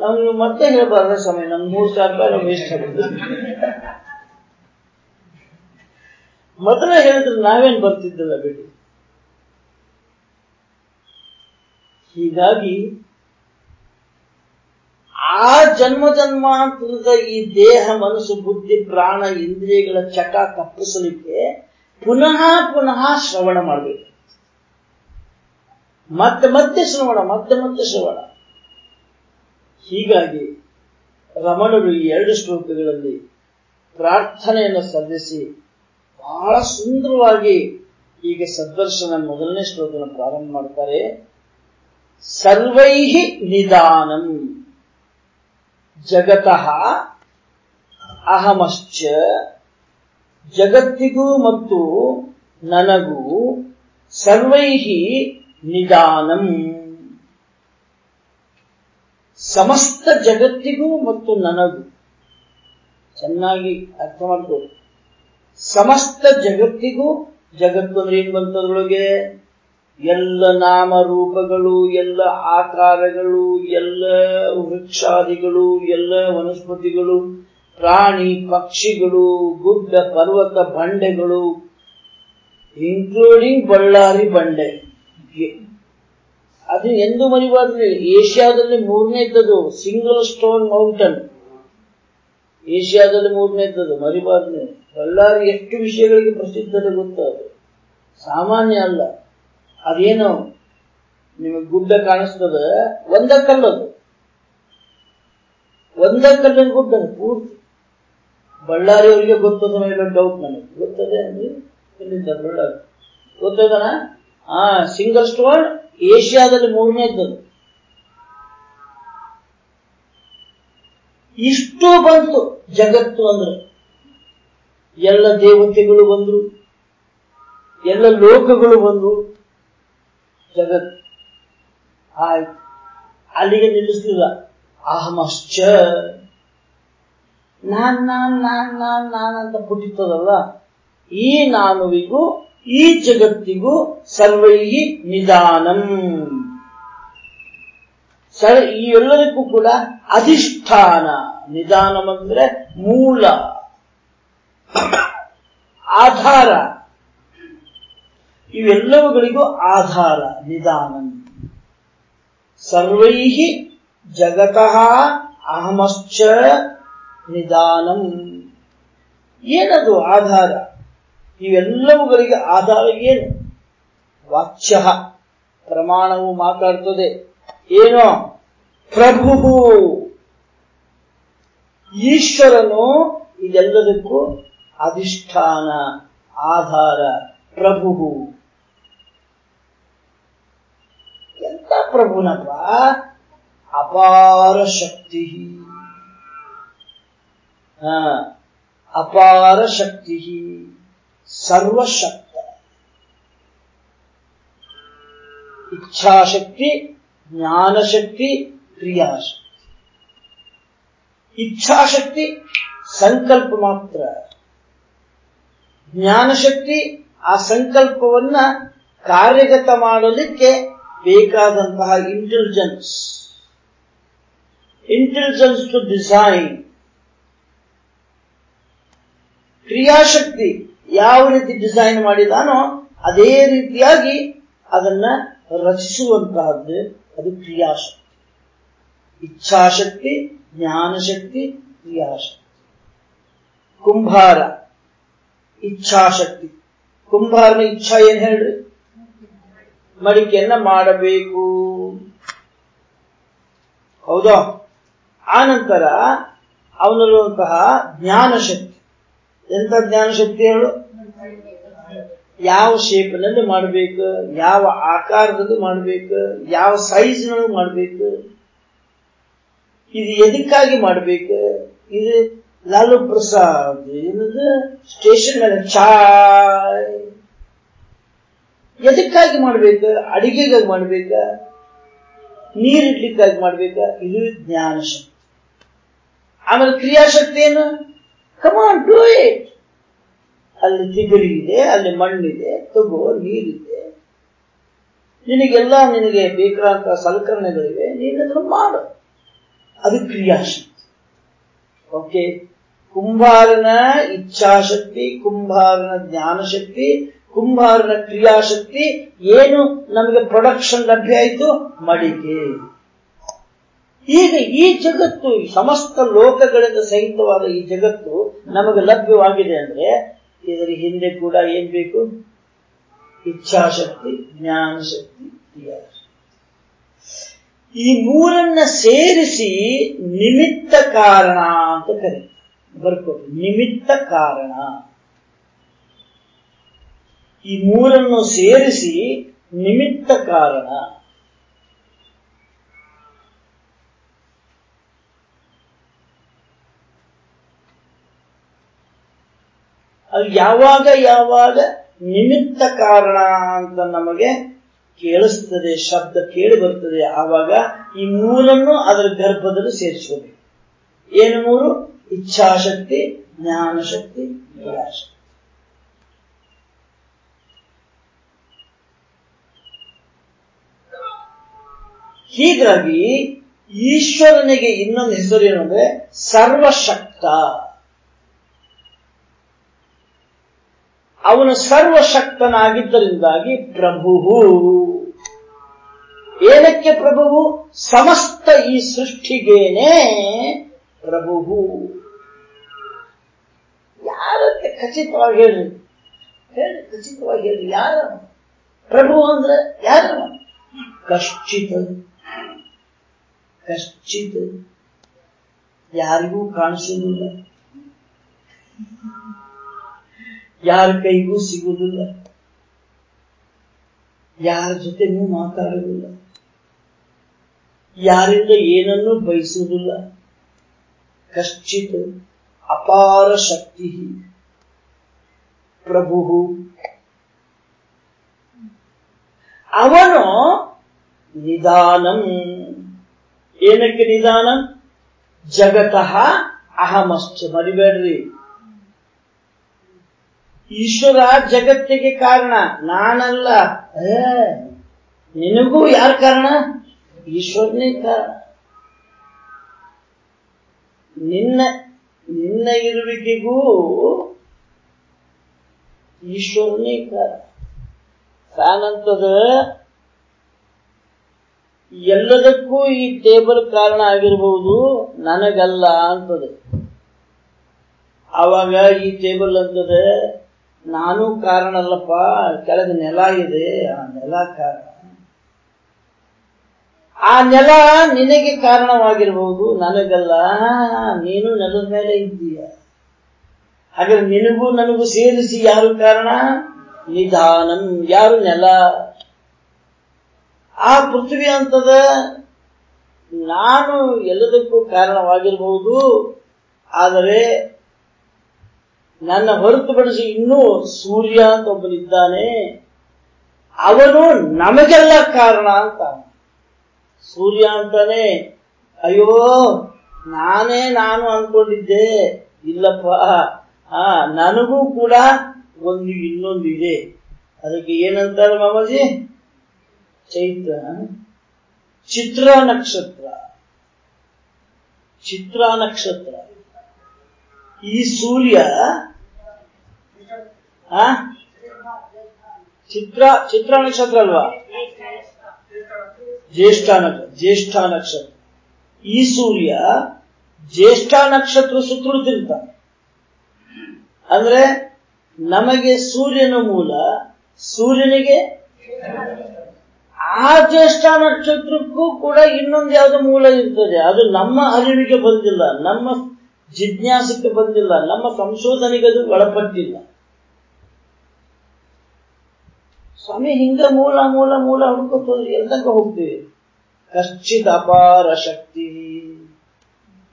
A: ನಮ್ಗೆ ಮತ್ತೆ ಹೇಳ್ಬಾರ್ದ ಸಮಯ ನಮ್ ಮೂರು ಸಾವಿರ ರೂಪಾಯಿ ವೇಸ್ಟ್ ಆಗುತ್ತೆ. ಮೊದಲ ಹೇಳಿದ್ರೆ ನಾವೇನ್ ಬರ್ತಿದ್ದಲ್ಲ ಬಿಡಿ. ಹೀಗಾಗಿ ಆ ಜನ್ಮ ಜನ್ಮಾಂತರದ ಈ ದೇಹ, ಮನಸ್ಸು, ಬುದ್ಧಿ, ಪ್ರಾಣ, ಇಂದ್ರಿಯಗಳ ಚಟ ತಪ್ಪಿಸಲಿಕ್ಕೆ ಪುನಃ ಪುನಃ ಶ್ರವಣ ಮಾಡಬೇಕು. ಮತ್ತೆ ಮತ್ತೆ ಶ್ರವಣ, ಮತ್ತೆ ಮತ್ತೆ ಶ್ರವಣ. ಹೀಗಾಗಿ ರಮಣರು ಈ ಎರಡು ಶ್ಲೋಕಗಳಲ್ಲಿ ಪ್ರಾರ್ಥನೆಯನ್ನು ಸಲ್ಲಿಸಿ ಬಹಳ ಸುಂದರವಾಗಿ ಈಗ ಸದ್ದರ್ಶನ ಮೊದಲನೇ ಶ್ಲೋಕನ ಪ್ರಾರಂಭ ಮಾಡ್ತಾರೆ. ಸರ್ವೈಹಿ ನಿಧಾನಂ ಜಗತಃ ಅಹಮಶ್ಚ ಜಗತ್ತಿಗೂ ಮತ್ತು ನನಗೂ ಸರ್ವೈಹಿ ನಿಧಾನಂ. ಸಮಸ್ತ ಜಗತ್ತಿಗೂ ಮತ್ತು ನನಗೂ. ಚೆನ್ನಾಗಿ ಅರ್ಥ ಮಾಡ್ಕೋ. ಸಮಸ್ತ ಜಗತ್ತಿಗೂ, ಜಗತ್ತು ಅಂದ್ರೆ ಏನ್ ಬಂತದ್ರೊಳಗೆ? ಎಲ್ಲ ನಾಮರೂಪಗಳು, ಎಲ್ಲ ಆಕಾರಗಳು, ಎಲ್ಲ ವೃಕ್ಷಾದಿಗಳು, ಎಲ್ಲ ವನಸ್ಪತಿಗಳು, ಪ್ರಾಣಿ ಪಕ್ಷಿಗಳು, ಗುಡ್ಡ, ಪರ್ವತ, ಬಂಡೆಗಳು ಇನ್ಕ್ಲೂಡಿಂಗ್ ಬಳ್ಳಾರಿ ಬಂಡೆ. ಅದು ಎಂದು ಮರಿಬಾರ್ದು. ಏಷ್ಯಾದಲ್ಲಿ ಮೂರನೇದ್ದದು ಸಿಂಗಲ್ ಸ್ಟೋನ್ ಮೌಂಟನ್ ಏಷ್ಯಾದಲ್ಲಿ ಮೂರನೇದ್ದದು ಮರಿಬಾರ್ದು. ಬಳ್ಳಾರಿ ಎಷ್ಟು ವಿಷಯಗಳಿಗೆ ಪ್ರಸಿದ್ಧತೆ ಗೊತ್ತದು ಸಾಮಾನ್ಯ ಅಲ್ಲ. ಅದೇನು ನಿಮಗೆ ಗುಡ್ಡ ಕಾಣಿಸ್ತದ ಒಂದ ಕಲ್ಲದು ಒಂದ ಕಲ್ಲಿನ ಗುಡ್ಡ ಪೂರ್ತಿ. ಬಳ್ಳಾರಿಯವರಿಗೆ ಗೊತ್ತದ ಮೇಲೆ ಡೌಟ್ ನನಗೆ. ಗೊತ್ತದೆ ಅಂದ್ರೆ ಬಳ್ಳಾರಿ ಗೊತ್ತದನ ಆ ಸಿಂಗಲ್ ಸ್ಟೋನ್ ಏಷ್ಯಾದಲ್ಲಿ ಮೂರನೇದ್ದದು ಇಷ್ಟು ಬಂತು ಜಗತ್ತು ಅಂದ್ರೆ. ಎಲ್ಲ ದೇವತೆಗಳು ಬಂದ್ರು, ಎಲ್ಲ ಲೋಕಗಳು ಬಂದ್ರು, ಜಗತ್ ಆಯ್ತು ಅಲ್ಲಿಗೆ ನಿಲ್ಲಿಸ್ಲಿಲ್ಲ. ಅಹಮಶ್ಚ. ನಾನ್ ನಾನ್ ನಾನ್ ನಾನ್ ನಾನ್ ಅಂತ ಪುಟಿತದಲ್ಲ ಈ ನಾನುವಿಗೂ, ಈ ಜಗತ್ತಿಗೂ ಸರ್ವೈಹಿ ನಿಧಾನಂ. ಸರ್, ಈ ಎಲ್ಲದಕ್ಕೂ ಕೂಡ ಅಧಿಷ್ಠಾನ. ನಿಧಾನಂ ಅಂದ್ರೆ ಮೂಲ. ಆಧಾರ. ಇವೆಲ್ಲವುಗಳಿಗೂ ಆಧಾರ, ನಿಧಾನಂ. ಸರ್ವೈ ಜಗತಃ ಅಹಮಶ್ಚ ನಿಧಾನಂ. ಏನದು ಆಧಾರ? ಇವೆಲ್ಲವುಗಳಿಗೆ ಆಧಾರ ಏನು? ವಾಚ್ಯ, ಪ್ರಮಾಣವು ಮಾತಾಡ್ತದೆ. ಏನೋ? ಪ್ರಭು ಈಶ್ವರನು ಇದೆಲ್ಲದಕ್ಕೂ ಅಧಿಷ್ಠಾನ ಆಧಾರ ಪ್ರಭು ಎಂತ ಪ್ರಭುನಪ್ಪ? ಅಪಾರ ಶಕ್ತಿ. ಹ, ಅಪಾರ ಶಕ್ತಿ. ಸರ್ವಶಕ್ತ. ಇಚ್ಛಾಶಕ್ತಿ, ಜ್ಞಾನಶಕ್ತಿ, ಕ್ರಿಯಾಶಕ್ತಿ. ಇಚ್ಛಾಶಕ್ತಿ, ಸಂಕಲ್ಪ ಮಾತ್ರ. ಜ್ಞಾನಶಕ್ತಿ ಆ ಸಂಕಲ್ಪವನ್ನ ಕಾರ್ಯಗತ ಮಾಡಲಿಕ್ಕೆ ಬೇಕಾದಂತಹ ಇಂಟೆಲಿಜೆನ್ಸ್ ಇಂಟೆಲಿಜೆನ್ಸ್ ಟು ಡಿಸೈನ್ ಕ್ರಿಯಾಶಕ್ತಿ ಯಾವ ರೀತಿ ಡಿಸೈನ್ ಮಾಡಿದಾನೋ ಅದೇ ರೀತಿಯಾಗಿ ಅದನ್ನ ರಚಿಸುವಂತಹದ್ದು ಅದು ಕ್ರಿಯಾಶಕ್ತಿ. ಇಚ್ಛಾಶಕ್ತಿ, ಜ್ಞಾನಶಕ್ತಿ, ಕ್ರಿಯಾಶಕ್ತಿ. ಕುಂಭಾರ. ಇಚ್ಛಾಶಕ್ತಿ. ಕುಂಭಾರನ ಇಚ್ಛಾ ಏನ್ ಹೇಳ್ರಿ? ಮಡಿಕೆಯನ್ನ ಮಾಡಬೇಕು. ಹೌದಾ? ಆನಂತರ ಅವನಲ್ಲಿರುವಂತಹ ಜ್ಞಾನಶಕ್ತಿ. ಎಂತ ಜ್ಞಾನಶಕ್ತಿ ಹೇಳು? ಯಾವ ಶೇಪ್ನಲ್ಲಿ ಮಾಡಬೇಕು? ಯಾವ ಆಕಾರದಲ್ಲಿ ಮಾಡಬೇಕು? ಯಾವ ಸೈಜ್ನಲ್ಲಿ ಮಾಡಬೇಕು? ಇದು ಎದಕ್ಕಾಗಿ ಮಾಡಬೇಕು? ಇದು ಲಾಲು ಪ್ರಸಾದ್ ಏನದು? ಸ್ಟೇಷನ್ ಮೇಲೆ ಚಾಯ್. ಎದಕ್ಕಾಗಿ ಮಾಡ್ಬೇಕ? ಅಡಿಗೆಗಾಗಿ ಮಾಡ್ಬೇಕ? ನೀರಿಡ್ಲಿಕ್ಕಾಗಿ ಮಾಡ್ಬೇಕ? ಇದು ಜ್ಞಾನಶಕ್ತಿ ಆಮೇಲೆ ಕ್ರಿಯಾಶಕ್ತಿ ಏನು? ಕಮಾನ್ ಡೂ ಇಟ್ ಅಲ್ಲಿ ತಿಗರಿ ಇದೆ, ಅಲ್ಲಿ ಮಣ್ಣಿದೆ, ತಗೋ, ನೀರಿದೆ. ನಿನಗೆಲ್ಲ ನಿನಗೆ ಬೇಕಾದಂತಹ ಸಲಕರಣೆಗಳಿವೆ, ನೀನು ಮಾಡು. ಅದು ಕ್ರಿಯಾಶಕ್ತಿ. ಓಕೆ ಕುಂಭಾರನ ಇಚ್ಛಾಶಕ್ತಿ ಕುಂಭಾರನ ಜ್ಞಾನಶಕ್ತಿ ಕುಂಭಾರನ ಕ್ರಿಯಾಶಕ್ತಿ ಏನು ನಮಗೆ ಪ್ರೊಡಕ್ಷನ್ ಲಭ್ಯ ಆಯಿತು, ಮಡಿಕೆ. ಈಗ ಈ ಜಗತ್ತು ಸಮಸ್ತ ಲೋಕಗಳಿಂದ ಸಹಿತವಾದ ಈ ಜಗತ್ತು ನಮಗೆ ಲಭ್ಯವಾಗಿದೆ ಅಂದ್ರೆ, ಇದರ ಹಿಂದೆ ಕೂಡ ಏನ್ ಬೇಕು? ಇಚ್ಛಾಶಕ್ತಿ, ಜ್ಞಾನಶಕ್ತಿ, ಕ್ರಿಯಾಶಕ್ತಿ. ಈ ಮೂರನ್ನ ಸೇರಿಸಿ ನಿಮಿತ್ತ ಕಾರಣ ಅಂತ ಕರೆ ಬರ್ಕೊಡಿ. ನಿಮಿತ್ತ ಕಾರಣ. ಈ ಮೂರನ್ನು ಸೇರಿಸಿ ನಿಮಿತ್ತ ಕಾರಣ. ಅದು ಯಾವಾಗ ಯಾವಾಗ ನಿಮಿತ್ತ ಕಾರಣ ಅಂತ ನಮಗೆ ಕೇಳಿಸ್ತದೆ, ಶಬ್ದ ಕೇಳಿ ಬರ್ತದೆ, ಆವಾಗ ಈ ಮೂರನ್ನು ಅದರ ಗರ್ಭದಲ್ಲಿ ಸೇರಿಸಬೇಕು ಏನು ಮೂರು? ಇಚ್ಛಾಶಕ್ತಿ, ಜ್ಞಾನಶಕ್ತಿ, ನಿರಾಶಕ್ತಿ. ಹೀಗಾಗಿ ಈಶ್ವರನಿಗೆ ಇನ್ನೊಂದು ಹೆಸರು ಏನಂದ್ರೆ ಸರ್ವಶಕ್ತ. ಅವನು ಸರ್ವಶಕ್ತನಾಗಿದ್ದರಿಂದಾಗಿ ಪ್ರಭು. ಏನಕ್ಕೆ ಪ್ರಭುವು ಸಮಸ್ತ ಈ ಸೃಷ್ಟಿಗೇನೆ ಪ್ರಭು. ಯಾರಂತೆ ಖಚಿತವಾಗಿ ಹೇಳಿ ಹೇಳಿ ಖಚಿತವಾಗಿ ಹೇಳಿ ಯಾರ ಪ್ರಭು ಅಂದ್ರೆ ಯಾರ ಕಶ್ಚಿತ್. ಕಶ್ಚಿತ್. ಯಾರಿಗೂ ಕಾಣಿಸುವುದಿಲ್ಲ. ಯಾರ ಕೈಗೂ ಸಿಗುವುದಿಲ್ಲ. ಯಾರ ಜೊತೆನೂ ಮಾತಾಡುವುದಿಲ್ಲ. ಯಾರಿಂದ ಏನನ್ನೂ ಬಯಸುವುದಿಲ್ಲ. ಕಶ್ಚಿತ್ ಅಪಾರ ಶಕ್ತಿ. ಪ್ರಭು. ಅವನು ನಿಧಾನಂ. ಏನಕ್ಕೆ ನಿಧಾನ? ಜಗತಃ ಅಹಮಶ್ಚ ಮರಿಬೇಡ್ರಿ. ಈಶ್ವರ ಜಗತ್ತಿಗೆ ಕಾರಣ. ನಾನಲ್ಲ. ನಿನಗೂ ಯಾರ ಕಾರಣ? ಈಶ್ವರನೇ ಕಾರಣ. ನಿನ್ನ ನಿನ್ನ ಇರುವಿಕೆಗೂ ಈಶ್ವರನೇ ಕಾರಣ. ಫ್ಯಾನ್ ಎಲ್ಲದಕ್ಕೂ ಈ ಟೇಬಲ್ ಕಾರಣ ಆಗಿರಬಹುದು ನನಗಲ್ಲ ಅಂತದೆ. ಆವಾಗ ಈ ಟೇಬಲ್ ಅಂತದೆ ನಾನು ಕಾರಣ ಅಲ್ಲಪ್ಪ ಕೆಳಗೆ ನೆಲ ಇದೆ, ಆ ನೆಲ ಕಾರಣ. ಆ ನೆಲ ನಿನಗೆ ಕಾರಣವಾಗಿರಬಹುದು ನನಗಲ್ಲ, ನೀನು ನೆಲದ ಮೇಲೆ ಇದ್ದೀಯ. ಹಾಗಾದ್ರೆ ನಿನಗೂ ನನಗೂ ಸೇರಿಸಿ ಯಾರು ಕಾರಣ? ನಿಧಾನಂ, ಯಾರು ನೆಲ? ಆ ಪೃಥ್ವಿ ಅಂತದ ನಾನು ಎಲ್ಲದಕ್ಕೂ ಕಾರಣವಾಗಿರಬಹುದು ಆದರೆ ನನ್ನ ಹೊರತುಪಡಿಸಿ ಇನ್ನೂ ಸೂರ್ಯ ಅಂತ ಒಬ್ಬನಿದ್ದಾನೆ. ಅವನು ನಮಗೆಲ್ಲ ಕಾರಣ ಅಂತ. ಸೂರ್ಯ ಅಂತಾನೆ, ಅಯ್ಯೋ, ನಾನೇ ನಾನು ಅನ್ಕೊಂಡಿದ್ದೆ. ಇಲ್ಲಪ್ಪ, ಆ, ನನಗೂ ಕೂಡ ಒಂದು ಇನ್ನೊಂದು ಇದೆ. ಅದಕ್ಕೆ ಏನಂತಾರೆ ಮಾಮಾಜಿ? ಚೈತ್ರ, ಚಿತ್ರ ನಕ್ಷತ್ರ. ಚಿತ್ರ ನಕ್ಷತ್ರ. ಈ ಸೂರ್ಯ ಆ? ಚಿತ್ರ ಚಿತ್ರ ನಕ್ಷತ್ರ ಅಲ್ವಾ? ಜ್ಯೇಷ್ಠ ನಕ್ಷತ್ರ ಜ್ಯೇಷ್ಠ ನಕ್ಷತ್ರ. ಈ ಸೂರ್ಯ ಜ್ಯೇಷ್ಠ ನಕ್ಷತ್ರ ಸುತ್ತಲೂ ಅಂದ್ರೆ ನಮಗೆ ಸೂರ್ಯನ ಮೂಲ ಸೂರ್ಯನಿಗೆ ಆ ಜ್ಯೇಷ್ಠ ನಕ್ಷತ್ರಕ್ಕೂ ಕೂಡ ಇನ್ನೊಂದು ಯಾವುದೋ ಮೂಲ ಇರ್ತದೆ. ಅದು ನಮ್ಮ ಅರಿವಿಗೆ ಬಂದಿಲ್ಲ, ನಮ್ಮ ಜಿಜ್ಞಾಸಕ್ಕೆ ಬಂದಿಲ್ಲ, ನಮ್ಮ ಸಂಶೋಧನೆಗೆ ಅದು ಒಳಪಟ್ಟಿಲ್ಲ. ಸ್ವಾಮಿ ಹಿಂಗ ಮೂಲ ಮೂಲ ಮೂಲ ಹುಡ್ಕೋತ ಎಲ್ದಂಗ ಹೋಗ್ತೀವಿ? ಕಶ್ಚಿತ್ ಅಪಾರ ಶಕ್ತಿ.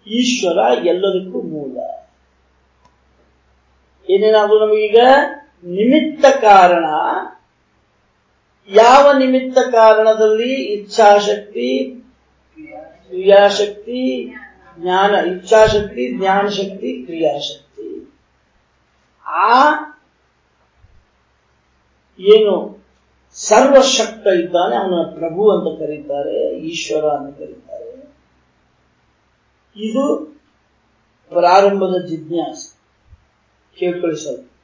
A: ಈಶ್ವರ ಎಲ್ಲದಕ್ಕೂ ಮೂಲ. ಏನೇನಾದ್ರು ನಮಗೀಗ? ನಿಮಿತ್ತ ಕಾರಣ. ಯಾವ ನಿಮಿತ್ತ ಕಾರಣದಲ್ಲಿ ಇಚ್ಛಾಶಕ್ತಿ, ಕ್ರಿಯಾಶಕ್ತಿ, ಜ್ಞಾನ, ಇಚ್ಛಾಶಕ್ತಿ, ಜ್ಞಾನಶಕ್ತಿ, ಕ್ರಿಯಾಶಕ್ತಿ. ಆ ಏನು ಸರ್ವಶಕ್ತ ಇದ್ದಾನೆ ಅವನ ಪ್ರಭು ಅಂತ ಕರೀತಾರೆ, ಈಶ್ವರ ಅಂತ ಕರೀತಾರೆ. ಇದು ಪ್ರಾರಂಭದ ಜಿಜ್ಞಾಸ. ಕೇಳ್ಕೊಳಿಸಲು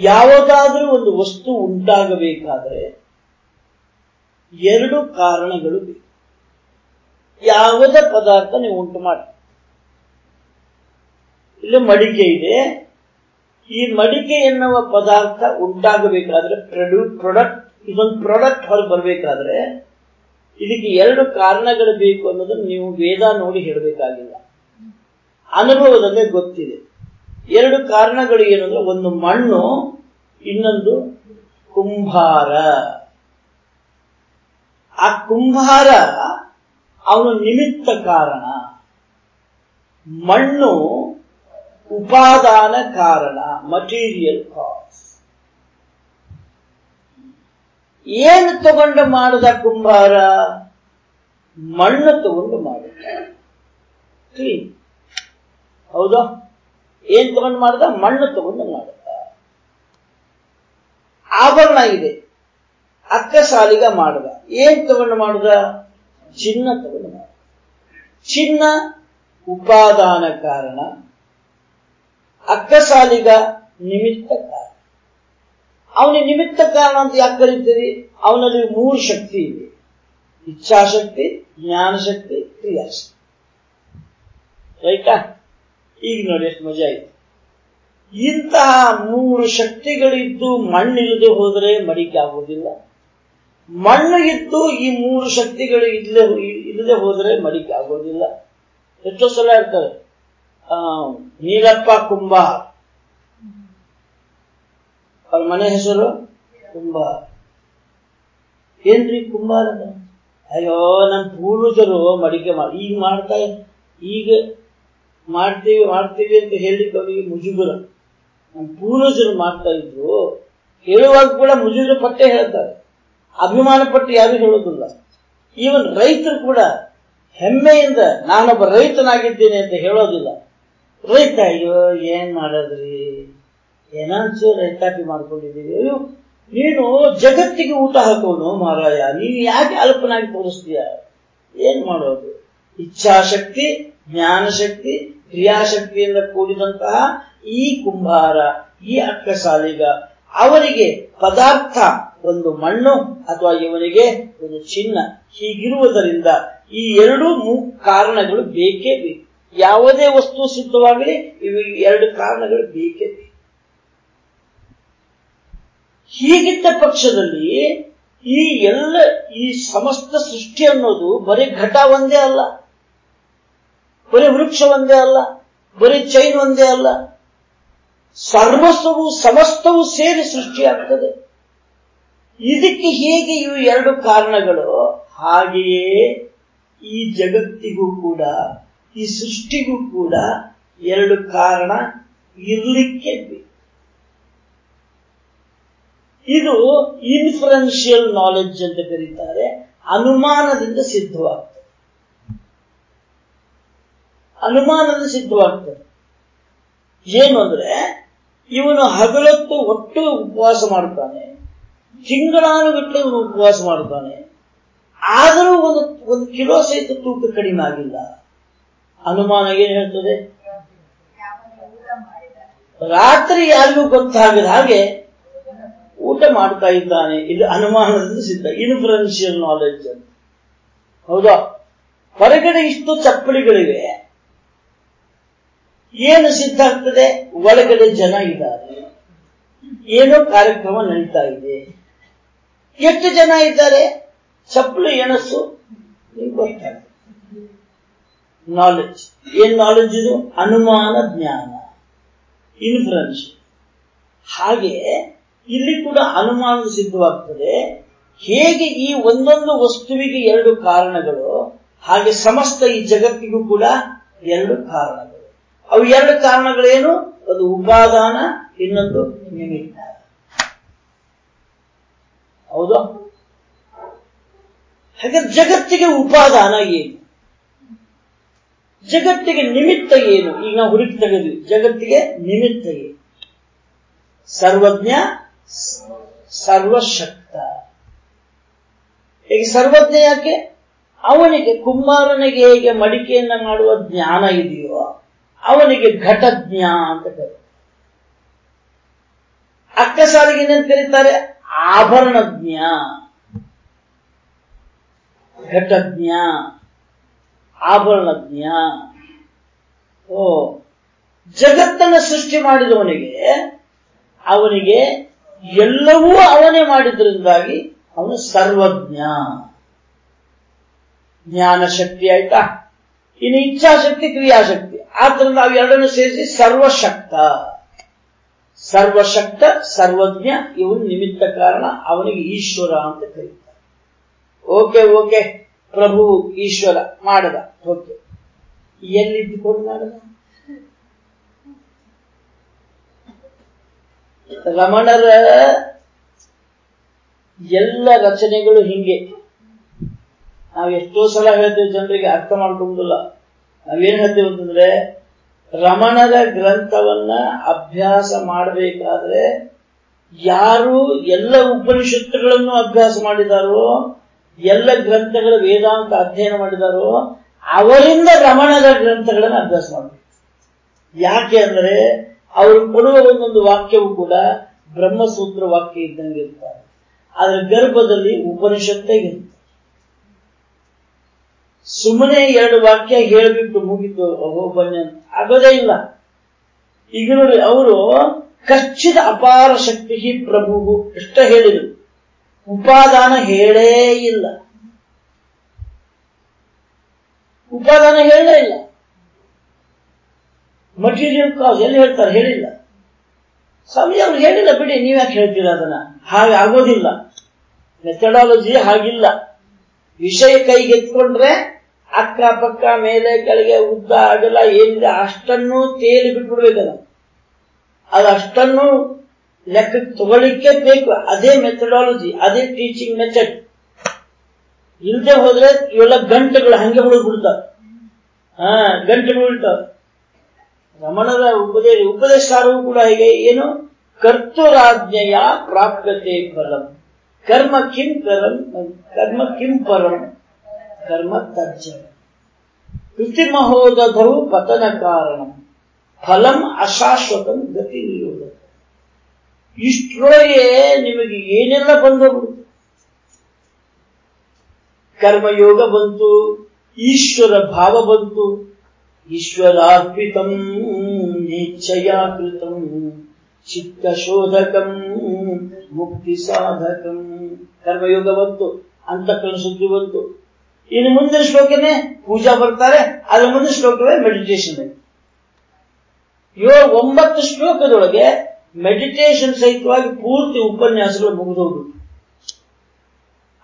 A: ಯಾವುದಾದ್ರೂ ಒಂದು ವಸ್ತು ಉಂಟಾಗಬೇಕಾದರೆ ಎರಡು ಕಾರಣಗಳು ಬೇಕು. ಯಾವುದೇ ಪದಾರ್ಥ ನೀವು ಉಂಟು ಮಾಡಿ. ಇಲ್ಲಿ ಮಡಿಕೆ ಇದೆ ಈ ಮಡಿಕೆ ಎನ್ನುವ ಪದಾರ್ಥ ಉಂಟಾಗಬೇಕಾದ್ರೆ ಪ್ರೊಡ್ಯೂ ಪ್ರೊಡಕ್ಟ್ ಇದೊಂದು ಪ್ರಾಡಕ್ಟ್ ಹೊರಗೆ ಬರಬೇಕಾದ್ರೆ ಇದಕ್ಕೆ ಎರಡು ಕಾರಣಗಳು ಬೇಕು ಅನ್ನೋದನ್ನು ನೀವು ವೇದ ನೋಡಿ ಹೇಳಬೇಕಾಗಿಲ್ಲ. ಅನುಭವದಲ್ಲೇ ಗೊತ್ತಿದೆ. ಎರಡು ಕಾರಣಗಳು ಏನಂದ್ರೆ ಒಂದು ಮಣ್ಣು, ಇನ್ನೊಂದು ಕುಂಭಾರ. ಆ ಕುಂಭಾರ ಅವನು ನಿಮಿತ್ತ ಕಾರಣ ಮಣ್ಣು ಉಪಾದಾನ ಕಾರಣ ಮಟೀರಿಯಲ್ ಕಾಸ್ ಏನು ತಗೊಂಡು ಮಾಡಿದ ಕುಂಬಾರ? ಮಣ್ಣು ತಗೊಂಡು ಮಾಡಿದ. ಕ್ಲೀನ್ ಹೌದಾ? ಏನ್ ತಗೊಂಡು ಮಾಡಿದ? ಮಣ್ಣು ತಗೊಂಡು ಮಾಡಿದ. ಆಭರಣ ಇದೆ. ಅಕ್ಕ ಸಾಲಿಗ ಮಾಡಿದ. ಏನ್ ತಗೊಂಡು ಮಾಡಿದ? ಚಿನ್ನ ತಗೊಂಡು ಮಾಡಿದ. ಚಿನ್ನ ಉಪಾದಾನ ಕಾರಣ ಅಕ್ಕಸಾಲಿಗ ನಿಮಿತ್ತ ಕಾರಣ. ಅವನಿಗೆ ನಿಮಿತ್ತ ಕಾರಣ ಅಂತ ಯಾಕೆ ಕರೀತೀವಿ ಅವನಲ್ಲಿ ಮೂರು ಶಕ್ತಿ ಇದೆ. ಇಚ್ಛಾಶಕ್ತಿ, ಜ್ಞಾನಶಕ್ತಿ, ಕ್ರಿಯಾಶಕ್ತಿ. ರೈಟಾ? ಈಗ ನೋಡಿ ಎಷ್ಟು ಮಜಾ ಆಯ್ತು. ಇಂತಹ ಮೂರು ಶಕ್ತಿಗಳಿದ್ದು ಮಣ್ಣಿಲ್ಲದೆ ಹೋದರೆ ಮಡಿಕೆ ಆಗುವುದಿಲ್ಲ. ಮಣ್ಣು ಇದ್ದು ಈ ಮೂರು ಶಕ್ತಿಗಳು ಇಲ್ಲದೆ ಇಲ್ಲದೆ ಹೋದರೆ ಮಡಿಕೆ ಆಗೋದಿಲ್ಲ ಎಷ್ಟೋ ಸಲ ಹೇಳ್ತಾರೆ ನೀಲಪ್ಪ ಕುಂಬಾರ್. ಅವ್ರ ಮನೆ ಹೆಸರು? ಕುಂಬಾರ್. ಏನ್ರಿ ಕುಂಬಾರ? ಅಯ್ಯೋ ನಮ್ಮ ಪೂರ್ವಜರು ಮಡಿಕೆ ಮಾಡಿ, ಈಗ ಮಾಡ್ತಾ ಈಗ ಮಾಡ್ತೀವಿ ಮಾಡ್ತೀವಿ ಅಂತ ಹೇಳಿಕ್ಕೆ ಅವರಿಗೆ ಮುಜುಗುರ. ನಮ್ಮ ಪೂರ್ವಜರು ಮಾಡ್ತಾ ಇದ್ರು, ಹೇಳುವಾಗ ಕೂಡ ಮುಜುಗರ ಪಟ್ಟೆ ಹೇಳ್ತಾರೆ. ಅಭಿಮಾನ ಪಟ್ಟು ಯಾರು ಹೇಳೋದಿಲ್ಲ. ಈವನ್ ರೈತರು ಕೂಡ ಹೆಮ್ಮೆಯಿಂದ ನಾನೊಬ್ಬ ರೈತನಾಗಿದ್ದೇನೆ ಅಂತ ಹೇಳೋದಿಲ್ಲ. ರೈತ, ಅಯ್ಯೋ, ಏನ್ ಮಾಡದ್ರಿ? ಏನಾಚು ರೈತಾಪಿ ಮಾಡ್ಕೊಂಡಿದ್ದೀವಿ ಅಯ್ಯೋ ನೀನು ಜಗತ್ತಿಗೆ ಊಟ ಹಾಕೋನು ಮಾರಾಯ. ನೀನು ಯಾಕೆ ಅಲ್ಪನಾಗಿ ತೋರಿಸ್ತೀಯ ಏನ್ ಮಾಡೋದು? ಇಚ್ಛಾಶಕ್ತಿ, ಜ್ಞಾನಶಕ್ತಿ, ಕ್ರಿಯಾಶಕ್ತಿಯಿಂದ ಕೂಡಿದಂತಹ ಈ ಕುಂಭಾರ, ಈ ಅಕ್ಕ ಸಾಲಿಗ ಅವರಿಗೆ ಪದಾರ್ಥ ಒಂದು ಮಣ್ಣು ಅಥವಾ ಇವನಿಗೆ ಒಂದು ಚಿನ್ನ ಹೀಗಿರುವುದರಿಂದ ಈ ಎರಡು ಕಾರಣಗಳು ಬೇಕೇ ಬೇಕು. ಯಾವುದೇ ವಸ್ತು ಸಿದ್ಧವಾಗಲಿ, ಇವು ಎರಡು ಕಾರಣಗಳು ಬೇಕೇ ಹೀಗಿದ್ದ ಪಕ್ಷದಲ್ಲಿ ಈ ಎಲ್ಲ, ಈ ಸಮಸ್ತ ಸೃಷ್ಟಿ ಅನ್ನೋದು ಬರೀ ಘಟ ಒಂದೇ ಅಲ್ಲ. ಬರೀ ವೃಕ್ಷ ಒಂದೇ ಅಲ್ಲ. ಬರೀ ಚೈನ್ ಒಂದೇ ಅಲ್ಲ. ಸರ್ವಸ್ವವು, ಸಮಸ್ತವು ಸೇರಿ ಸೃಷ್ಟಿಯಾಗ್ತದೆ ಇದಕ್ಕೆ ಹೇಗೆ ಇವು ಎರಡು ಕಾರಣಗಳು? ಹಾಗೆಯೇ ಈ ಜಗತ್ತಿಗೂ ಕೂಡ ಈ ಸೃಷ್ಟಿಗೂ ಕೂಡ ಎರಡು ಕಾರಣ ಇರಲಿಕ್ಕೆ ಇದು ಇನ್ಫ್ಲುಯೆನ್ಷಿಯಲ್ ನಾಲೆಡ್ಜ್ ಅಂತ ಕರೀತಾರೆ, ಅನುಮಾನದಿಂದ ಸಿದ್ಧವಾಗ್ತದೆ. ಅನುಮಾನದಿಂದ ಸಿದ್ಧವಾಗ್ತದೆ. ಏನು ಅಂದ್ರೆ, ಇವನು ಹಗಲತ್ತು ಒಟ್ಟು ಉಪವಾಸ ಮಾಡ್ತಾನೆ ತಿಂಗಳಾನುಗಟ್ಟಲೆ ಇವನು ಉಪವಾಸ ಮಾಡ್ತಾನೆ, ಆದರೂ ಒಂದು ಒಂದು ಕಿಲೋ ಸಹಿತ ತೂಕ ಕಡಿಮೆ ಆಗಿಲ್ಲ. ಅನುಮಾನ ಏನ್ ಹೇಳ್ತದೆ? ರಾತ್ರಿ ಯಾರಿಗೂ ಗೊತ್ತಾಗದ ಹಾಗೆ ಊಟ ಮಾಡ್ತಾ ಇದ್ದಾನೆ. ಇದು ಅನುಮಾನದಿಂದ ಸಿದ್ಧ. ಇನ್ಫ್ಲುಯೆನ್ಷಿಯಲ್ ನಾಲೆಡ್ಜ್ ಅಂತ. ಹೌದಾ? ಹೊರಗಡೆ ಇಷ್ಟು ಚಪ್ಪಲಿಗಳಿವೆ. ಏನು ಸಿದ್ಧ ಆಗ್ತದೆ? ಒಳಗಡೆ ಜನ ಇದ್ದಾರೆ. ಏನೋ ಕಾರ್ಯಕ್ರಮ ನಡೀತಾ ಇದೆ. ಎಷ್ಟು ಜನ ಇದ್ದಾರೆ? ಚಪ್ಪಲಿ ಎಣಸು ನಿಮ್ಗೆ ನಾಲೆಡ್ಜ್ ಏನ್ ನಾಲೆಜ್ ಇದು? ಅನುಮಾನ ಜ್ಞಾನ. ಇನ್ಫ್ಲುಯೆನ್ಸ್ ಹಾಗೆ ಇಲ್ಲಿ ಕೂಡ ಅನುಮಾನ ಸಿದ್ಧವಾಗ್ತದೆ. ಹೇಗೆ ಈ ಒಂದೊಂದು ವಸ್ತುವಿಗೆ ಎರಡು ಕಾರಣಗಳು, ಹಾಗೆ ಸಮಸ್ತ ಈ ಜಗತ್ತಿಗೂ ಕೂಡ ಎರಡು ಕಾರಣಗಳು. ಅವು ಎರಡು ಕಾರಣಗಳೇನು? ಒಂದು ಉಪಾದಾನ, ಇನ್ನೊಂದು ನಿಮಿತ್ತ. ಹೌದು? ಹಾಗೆ ಜಗತ್ತಿಗೆ ಉಪಾದಾನ ಏನು? ಜಗತ್ತಿಗೆ ನಿಮಿತ್ತ ಏನು? ಈಗ ನಾವು ಹುಡುಕಿ ತೆಗೆದ್ವಿ ಜಗತ್ತಿಗೆ ನಿಮಿತ್ತ ಏನು? ಸರ್ವಜ್ಞ, ಸರ್ವಶಕ್ತ. ಈಗ ಸರ್ವಜ್ಞ ಯಾಕೆ? ಅವನಿಗೆ ಕುಮಾರನಿಗೆ ಹೇಗೆ ಮಡಿಕೆಯನ್ನ ಮಾಡುವ ಜ್ಞಾನ ಇದೆಯೋ, ಅವನಿಗೆ ಘಟಜ್ಞ ಅಂತ ಕರೀತಾರೆ ಅಕ್ಕಸಾರಿಗೆ ಏನಂತ ಕರೀತಾರೆ? ಆಭರಣಜ್ಞ ಘಟಜ್ಞ ಆಭರಣಜ್ಞ. ಓ, ಜಗತ್ತನ್ನು ಸೃಷ್ಟಿ ಮಾಡಿದವನಿಗೆ, ಅವನಿಗೆ ಎಲ್ಲವೂ ಅವನೇ ಮಾಡಿದ್ರಿಂದಾಗಿ ಅವನು ಸರ್ವಜ್ಞ. ಜ್ಞಾನ ಶಕ್ತಿ ಆಯ್ತಾ? ಇನ್ನು ಇಚ್ಛಾಶಕ್ತಿ, ಕ್ರಿಯಾಶಕ್ತಿ. ಆದ್ರಿಂದ ನಾವು ಎರಡನ್ನು ಸೇರಿಸಿ ಸರ್ವಶಕ್ತ. ಸರ್ವಶಕ್ತ, ಸರ್ವಜ್ಞ ಇವನು ನಿಮಿತ್ತ ಕಾರಣ ಅವನಿಗೆ ಈಶ್ವರ ಅಂತ ಕರೀತಾರೆ. Okay okay. ಪ್ರಭು ಈಶ್ವರ ಮಾಡದ ಹೊತ್ತು. ಎಲ್ಲಿದ್ದುಕೊಂಡು ಮಾಡದ ರಮಣರ ಎಲ್ಲ ರಚನೆಗಳು ಹಿಂಗೆ. ನಾವು ಎಷ್ಟೋ ಸಲ ಹೇಳ್ತೇವೆ ಜನರಿಗೆ ಅರ್ಥ ಮಾಡ್ಕೊಳ್ಳೋದಿಲ್ಲ ನಾವೇನ್ ಹೇಳ್ತೇವೆ ಅಂತಂದ್ರೆ, ರಮಣರ ಗ್ರಂಥವನ್ನ ಅಭ್ಯಾಸ ಮಾಡಬೇಕಾದ್ರೆ ಯಾರು ಎಲ್ಲ ಉಪನಿಷತ್ತುಗಳನ್ನು ಅಭ್ಯಾಸ ಮಾಡಿದಾರೋ ಎಲ್ಲ ಗ್ರಂಥಗಳ ವೇದಾಂತ ಅಧ್ಯಯನ ಮಾಡಿದಾರೋ, ಅವರಿಂದ ರಮಣದ ಗ್ರಂಥಗಳನ್ನು ಅಭ್ಯಾಸ ಮಾಡಬೇಕು. ಯಾಕೆ ಅಂದ್ರೆ, ಅವರು ಕೊಡುವ ಒಂದೊಂದು ವಾಕ್ಯವು ಕೂಡ ಬ್ರಹ್ಮಸೂತ್ರ ವಾಕ್ಯ ಇದ್ದಂಗೆ ಇರ್ತಾರೆ. ಗರ್ಭದಲ್ಲಿ ಉಪನಿಷತ್ತೇ ಇರುತ್ತೆ ಸುಮ್ಮನೆ ಎರಡು ವಾಕ್ಯ ಹೇಳಿಬಿಟ್ಟು ಮುಗಿತು ಬನ್ನಿ ಅಂತ. ಆಗೋದೇ ಇಲ್ಲ. ಈಗ ನೋಡಿ, ಅವರು ಖಚಿತ ಅಪಾರ ಶಕ್ತಿ ಪ್ರಭು ಇಷ್ಟ ಹೇಳಿದರು. ಉಪಾದಾನ ಹೇಳೇ ಇಲ್ಲ. ಉಪಾದಾನ ಹೇಳೇ ಇಲ್ಲ. ಮಟೀರಿಯಲ್ ಕಾಸ್ ಎಲ್ಲಿ ಹೇಳ್ತಾರೆ? ಹೇಳಿಲ್ಲ. ಸ್ವಾಮಿ ಅವ್ರು ಹೇಳಿಲ್ಲ ಬಿಡಿ ನೀವ್ಯಾಕೆ ಹೇಳ್ತೀರ ಅದನ್ನ? ಹಾಗೆ ಆಗೋದಿಲ್ಲ. ಮೆಥಡಾಲಜಿ ಹಾಗಿಲ್ಲ. ವಿಷಯ ಕೈಗೆತ್ಕೊಂಡ್ರೆ ಅಕ್ಕ ಪಕ್ಕ ಮೇಲೆ ಕೆಳಗೆ ಉದ್ದ ಅಗಲ ಏನಿದೆ ಅಷ್ಟನ್ನು ತೇಲಿ ಬಿಟ್ಬಿಡ್ಬೇಕಲ್ಲ ಅದು ಅಷ್ಟನ್ನು ಲೆಕ್ಕಕ್ಕೆ ತಗೊಳ್ಳಿಕ್ಕೆ ಬೇಕು. ಅದೇ ಮೆಥಡಾಲಜಿ ಅದೇ ಟೀಚಿಂಗ್ ಮೆಥಡ್ ಇಲ್ದೆ ಹೋದ್ರೆ ಇವೆಲ್ಲ ಗಂಟೆಗಳು ಹಂಗೆ ಉಳಿದ್ಬಿಡ್ತಾವ ಹಾ, ಗಂಟೆಗಳು ಉಳ್ತಾವ. ರಮಣರ ಉಪದೇಶ ಉಪದೇಶಾರವೂ ಕೂಡ ಹೇಗೆ? ಏನು? ಕರ್ತುರಾಜ್ಞೆಯ ಪ್ರಾಪ್ಯತೆ ಫಲಂ ಕರ್ಮ ಕಿಂ ಕರಂ ಕರ್ಮ ಕಿಂ ಪರಂ, ಕರ್ಮ ತಜ್ಜನ ಕೃತಿಮಹೋದಧವು ಪತನ ಕಾರಣ. ಫಲಂ ಅಶಾಶ್ವತಂ ಗತಿ ಇಷ್ಟರೊಳಗೆ ನಿಮಗೆ ಏನೆಲ್ಲ ಬಂದೋಗ್ಬಿಡುತ್ತೆ ಕರ್ಮಯೋಗ ಬಂತು, ಈಶ್ವರ ಭಾವ ಬಂತು. ಈಶ್ವರಾರ್ಪಿತಂ ನೀಚ್ಛಯಾ ಕೃತಂ ಚಿತ್ತಶೋಧಕಂ ಮುಕ್ತಿ ಸಾಧಕಂ ಕರ್ಮಯೋಗ ಬಂತು, ಅಂತಃಕರಣ ಶುದ್ಧಿ ಬಂತು. ಇನ್ನು ಮುಂದಿನ ಶ್ಲೋಕನೇ ಪೂಜಾ ಬರ್ತಾರೆ, ಅದ್ರ ಮುಂದಿನ ಶ್ಲೋಕವೇ ಮೆಡಿಟೇಷನ್ ಯೋ ಒಂಬತ್ತು ಶ್ಲೋಕದೊಳಗೆ ಮೆಡಿಟೇಷನ್ ಸಹಿತವಾಗಿ ಪೂರ್ತಿ ಉಪನ್ಯಾಸಗಳು ಮುಗಿದೋದು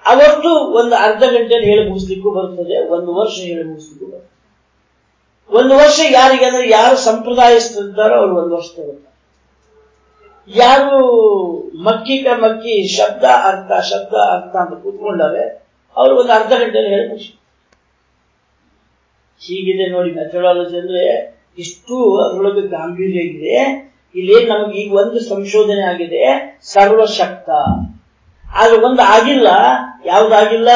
A: ಅವತ್ತು ಒಂದು ಅರ್ಧ ಗಂಟೆಯಲ್ಲಿ ಹೇಳಿ ಮುಗಿಸ್ಲಿಕ್ಕೂ ಬರ್ತದೆ, ಒಂದು ವರ್ಷ ಹೇಳಿ ಮುಗಿಸ್ಲಿಕ್ಕೂ ಬರ್ತದೆ. ಒಂದು ವರ್ಷ ಯಾರಿಗೆ ಅಂದ್ರೆ ಯಾರು ಸಂಪ್ರದಾಯಿಸ್ತಿದ್ದಾರೋ ಅವರು ಒಂದು ವರ್ಷ ತಗೋತಾರೆ ಯಾರು ಮಕ್ಕಿಕ ಮಕ್ಕಿ ಶಬ್ದ ಅರ್ಥ ಶಬ್ದ ಅರ್ಥ ಅಂತ ಕೂತ್ಕೊಂಡಾರೆ, ಅವರು ಒಂದು ಅರ್ಧ ಗಂಟೆಯಲ್ಲಿ ಹೇಳಿ ಮುಗಿಸಿ ಹೀಗಿದೆ ನೋಡಿ ಮೆಥಡಾಲಜಿ ಅಂದ್ರೆ ಇಷ್ಟು ಅದರೊಳಗೆ ಗಾಂಭೀರ್ಯ ಇದೆ. ಇಲ್ಲೇನ್ ನಮಗೆ ಈಗ ಒಂದು ಸಂಶೋಧನೆ ಆಗಿದೆ, ಸರ್ವಶಕ್ತ. ಆದ್ರೆ ಒಂದು ಆಗಿಲ್ಲ, ಯಾವ್ದಾಗಿಲ್ಲ?